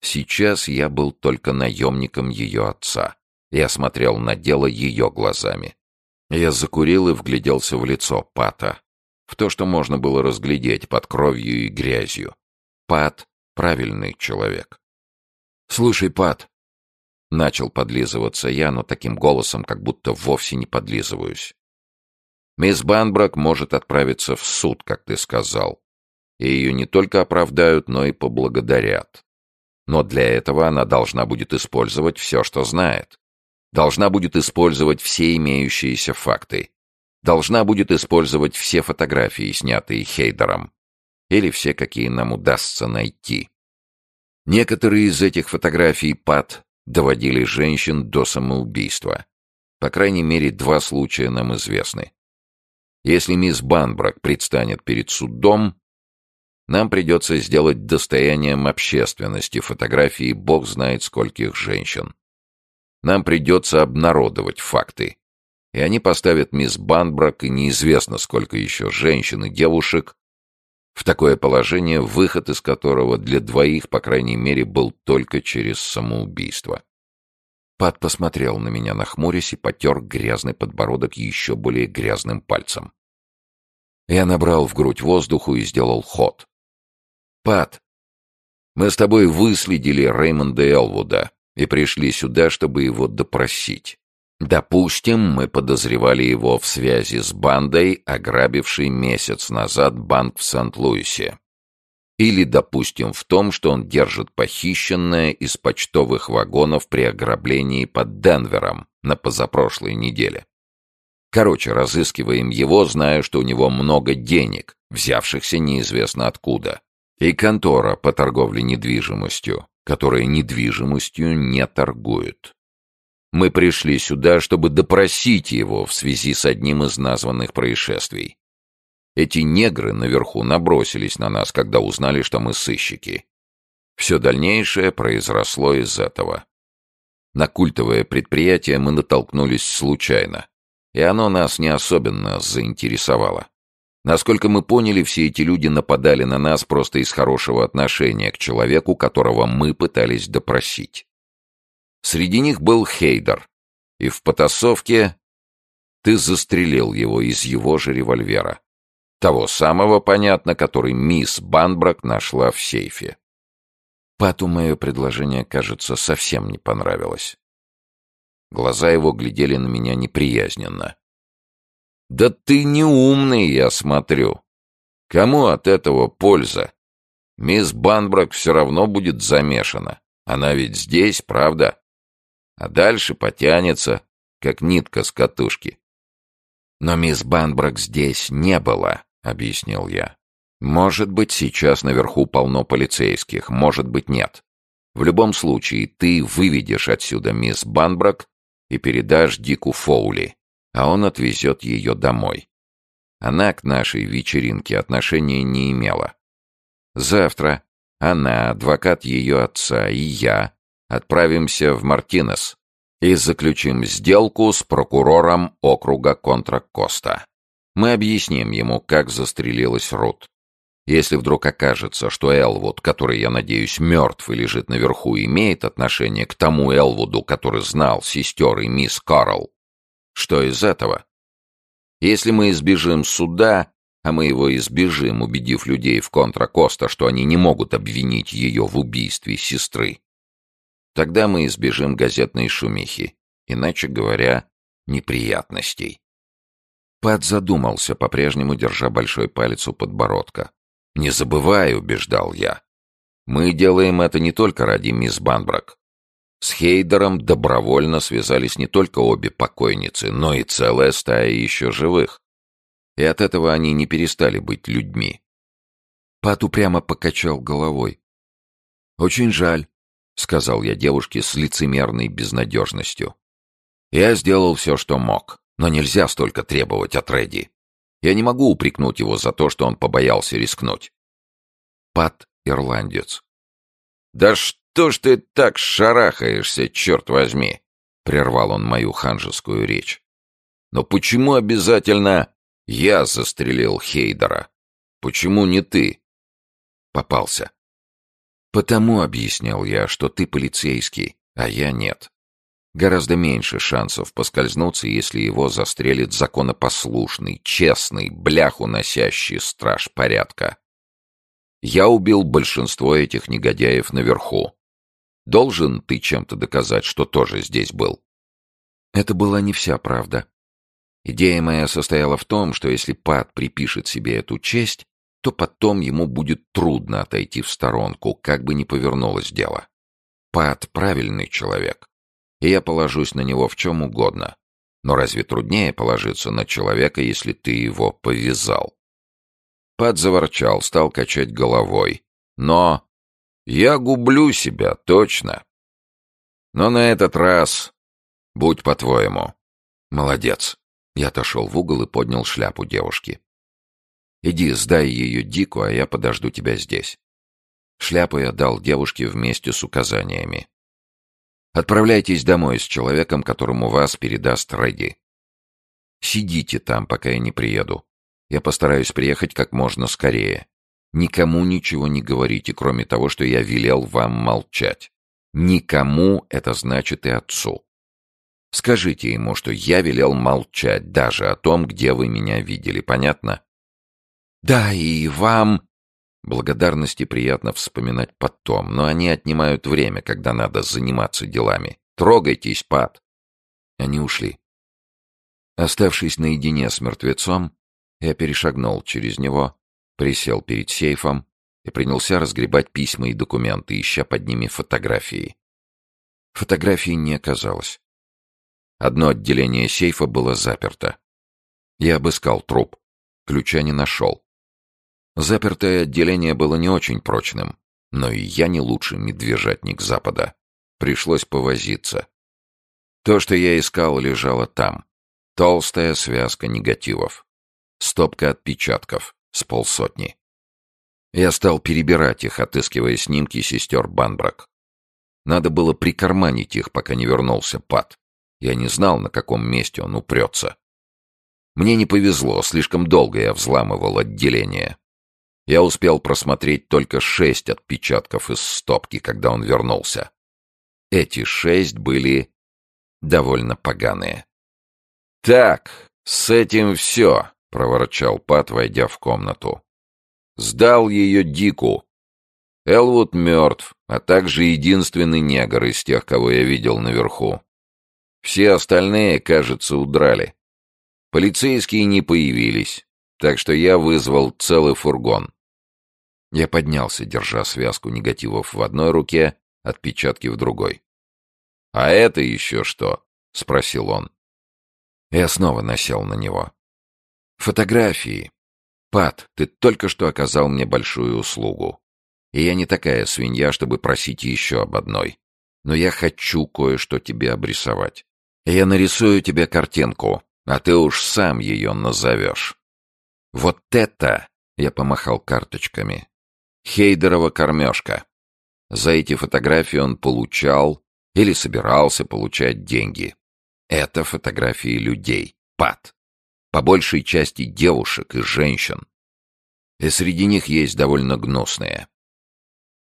Сейчас я был только наемником ее отца. Я смотрел на дело ее глазами. Я закурил и вгляделся в лицо Пата. В то, что можно было разглядеть под кровью и грязью. Пат — правильный человек. «Слушай, Пат!» Начал подлизываться я, но таким голосом, как будто вовсе не подлизываюсь. Мисс Банбрак может отправиться в суд, как ты сказал. И ее не только оправдают, но и поблагодарят. Но для этого она должна будет использовать все, что знает. Должна будет использовать все имеющиеся факты. Должна будет использовать все фотографии, снятые Хейдером. Или все, какие нам удастся найти. Некоторые из этих фотографий Пат доводили женщин до самоубийства. По крайней мере, два случая нам известны. Если мисс Банбрак предстанет перед судом, нам придется сделать достоянием общественности фотографии бог знает скольких женщин. Нам придется обнародовать факты. И они поставят мисс Банбрак и неизвестно сколько еще женщин и девушек в такое положение, выход из которого для двоих, по крайней мере, был только через самоубийство. Пат посмотрел на меня, нахмурясь, и потер грязный подбородок еще более грязным пальцем. Я набрал в грудь воздуху и сделал ход. «Пат, мы с тобой выследили Реймонда Элвуда и пришли сюда, чтобы его допросить. Допустим, мы подозревали его в связи с бандой, ограбившей месяц назад банк в Сент-Луисе. Или, допустим, в том, что он держит похищенное из почтовых вагонов при ограблении под Денвером на позапрошлой неделе. Короче, разыскиваем его, зная, что у него много денег, взявшихся неизвестно откуда. И контора по торговле недвижимостью, которая недвижимостью не торгует. Мы пришли сюда, чтобы допросить его в связи с одним из названных происшествий. Эти негры наверху набросились на нас, когда узнали, что мы сыщики. Все дальнейшее произросло из этого. На культовое предприятие мы натолкнулись случайно, и оно нас не особенно заинтересовало. Насколько мы поняли, все эти люди нападали на нас просто из хорошего отношения к человеку, которого мы пытались допросить. Среди них был Хейдер, и в потасовке ты застрелил его из его же револьвера. Того самого, понятно, который мисс Банбрак нашла в сейфе. Пату мое предложение, кажется, совсем не понравилось. Глаза его глядели на меня неприязненно. «Да ты не умный, я смотрю. Кому от этого польза? Мисс Банбрак все равно будет замешана. Она ведь здесь, правда? а дальше потянется, как нитка с катушки. «Но мисс Банбрак здесь не было», — объяснил я. «Может быть, сейчас наверху полно полицейских, может быть, нет. В любом случае, ты выведешь отсюда мисс Банбрак и передашь Дику Фоули, а он отвезет ее домой. Она к нашей вечеринке отношения не имела. Завтра она, адвокат ее отца и я Отправимся в Мартинес и заключим сделку с прокурором округа Контра-Коста. Мы объясним ему, как застрелилась Рут. Если вдруг окажется, что Элвуд, который, я надеюсь, мертв и лежит наверху, имеет отношение к тому Элвуду, который знал сестер и мисс Карл, что из этого? Если мы избежим суда, а мы его избежим, убедив людей в Контра-Коста, что они не могут обвинить ее в убийстве сестры, Тогда мы избежим газетной шумихи, иначе говоря, неприятностей. Пат задумался, по-прежнему держа большой палец у подбородка. «Не забывай», — убеждал я. «Мы делаем это не только ради мисс Банбрак. С Хейдером добровольно связались не только обе покойницы, но и целая стая еще живых. И от этого они не перестали быть людьми. Пат упрямо покачал головой. «Очень жаль», — сказал я девушке с лицемерной безнадежностью. «Я сделал все, что мог, но нельзя столько требовать от Редди. Я не могу упрекнуть его за то, что он побоялся рискнуть». Пат — ирландец. «Да что ж ты так шарахаешься, черт возьми!» — прервал он мою ханжескую речь. «Но почему обязательно я застрелил Хейдера? Почему не ты?» Попался. «Потому, — объяснял я, — что ты полицейский, а я нет. Гораздо меньше шансов поскользнуться, если его застрелит законопослушный, честный, бляху носящий страж порядка. Я убил большинство этих негодяев наверху. Должен ты чем-то доказать, что тоже здесь был?» Это была не вся правда. Идея моя состояла в том, что если Пат припишет себе эту честь, то потом ему будет трудно отойти в сторонку, как бы ни повернулось дело. Пат — правильный человек, и я положусь на него в чем угодно. Но разве труднее положиться на человека, если ты его повязал? Пат заворчал, стал качать головой. Но я гублю себя, точно. Но на этот раз будь по-твоему. Молодец. Я отошел в угол и поднял шляпу девушки. Иди, сдай ее Дику, а я подожду тебя здесь. Шляпу я дал девушке вместе с указаниями. Отправляйтесь домой с человеком, которому вас передаст Редди. Сидите там, пока я не приеду. Я постараюсь приехать как можно скорее. Никому ничего не говорите, кроме того, что я велел вам молчать. Никому это значит и отцу. Скажите ему, что я велел молчать даже о том, где вы меня видели, понятно? Да, и вам... Благодарности приятно вспоминать потом, но они отнимают время, когда надо заниматься делами. Трогайтесь, Пат. Они ушли. Оставшись наедине с мертвецом, я перешагнул через него, присел перед сейфом и принялся разгребать письма и документы, ища под ними фотографии. Фотографии не оказалось. Одно отделение сейфа было заперто. Я обыскал труп. Ключа не нашел. Запертое отделение было не очень прочным, но и я не лучший медвежатник Запада. Пришлось повозиться. То, что я искал, лежало там. Толстая связка негативов. Стопка отпечатков с полсотни. Я стал перебирать их, отыскивая снимки сестер Банбрак. Надо было прикарманить их, пока не вернулся Пат. Я не знал, на каком месте он упрется. Мне не повезло, слишком долго я взламывал отделение. Я успел просмотреть только шесть отпечатков из стопки, когда он вернулся. Эти шесть были довольно поганые. «Так, с этим все», — проворчал Пат, войдя в комнату. «Сдал ее Дику. Элвуд мертв, а также единственный негр из тех, кого я видел наверху. Все остальные, кажется, удрали. Полицейские не появились, так что я вызвал целый фургон. Я поднялся, держа связку негативов в одной руке, отпечатки в другой. «А это еще что?» — спросил он. Я снова насел на него. «Фотографии. Пат, ты только что оказал мне большую услугу. И я не такая свинья, чтобы просить еще об одной. Но я хочу кое-что тебе обрисовать. Я нарисую тебе картинку, а ты уж сам ее назовешь. Вот это, я помахал карточками, Хейдерова кормежка. За эти фотографии он получал или собирался получать деньги. Это фотографии людей, пад. По большей части девушек и женщин. И среди них есть довольно гнусные.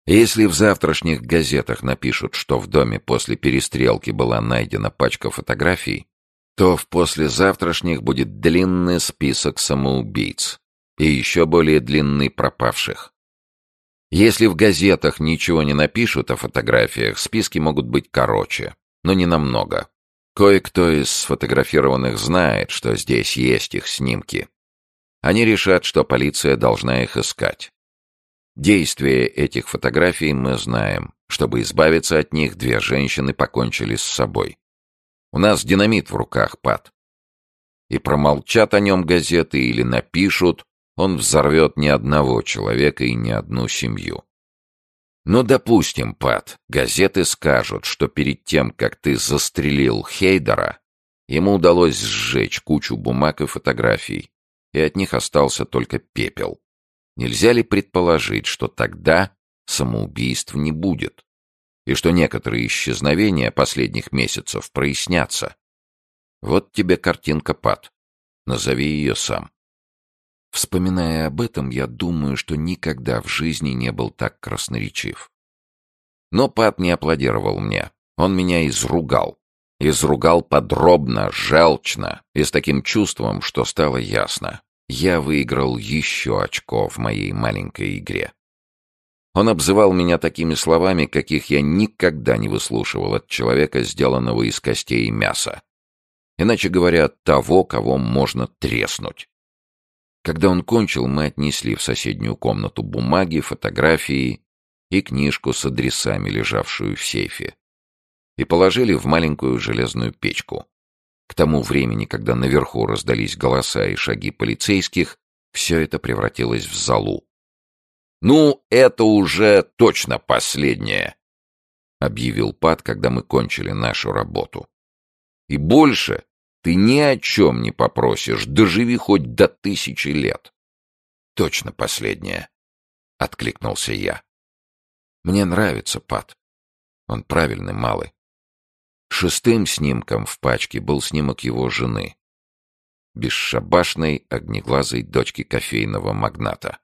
Если в завтрашних газетах напишут, что в доме после перестрелки была найдена пачка фотографий, то в послезавтрашних будет длинный список самоубийц и еще более длинный пропавших. Если в газетах ничего не напишут о фотографиях, списки могут быть короче, но не намного. Кое-кто из сфотографированных знает, что здесь есть их снимки. Они решат, что полиция должна их искать. Действие этих фотографий мы знаем. Чтобы избавиться от них, две женщины покончили с собой. У нас динамит в руках, Пат. И промолчат о нем газеты или напишут, он взорвет ни одного человека и ни одну семью. Но, допустим, Пат, газеты скажут, что перед тем, как ты застрелил Хейдера, ему удалось сжечь кучу бумаг и фотографий, и от них остался только пепел. Нельзя ли предположить, что тогда самоубийств не будет, и что некоторые исчезновения последних месяцев прояснятся? Вот тебе картинка, Пат. Назови ее сам. Вспоминая об этом, я думаю, что никогда в жизни не был так красноречив. Но Пат не аплодировал мне. Он меня изругал. Изругал подробно, желчно и с таким чувством, что стало ясно. Я выиграл еще очко в моей маленькой игре. Он обзывал меня такими словами, каких я никогда не выслушивал от человека, сделанного из костей и мяса. Иначе говоря, того, кого можно треснуть. Когда он кончил, мы отнесли в соседнюю комнату бумаги, фотографии и книжку с адресами, лежавшую в сейфе, и положили в маленькую железную печку. К тому времени, когда наверху раздались голоса и шаги полицейских, все это превратилось в залу. «Ну, это уже точно последнее», — объявил Пат, когда мы кончили нашу работу. «И больше ты ни о чем не попросишь, доживи хоть до тысячи лет. Точно последнее, — откликнулся я. Мне нравится Пат. Он правильный малый. Шестым снимком в пачке был снимок его жены. Бесшабашной, огнеглазой дочки кофейного магната.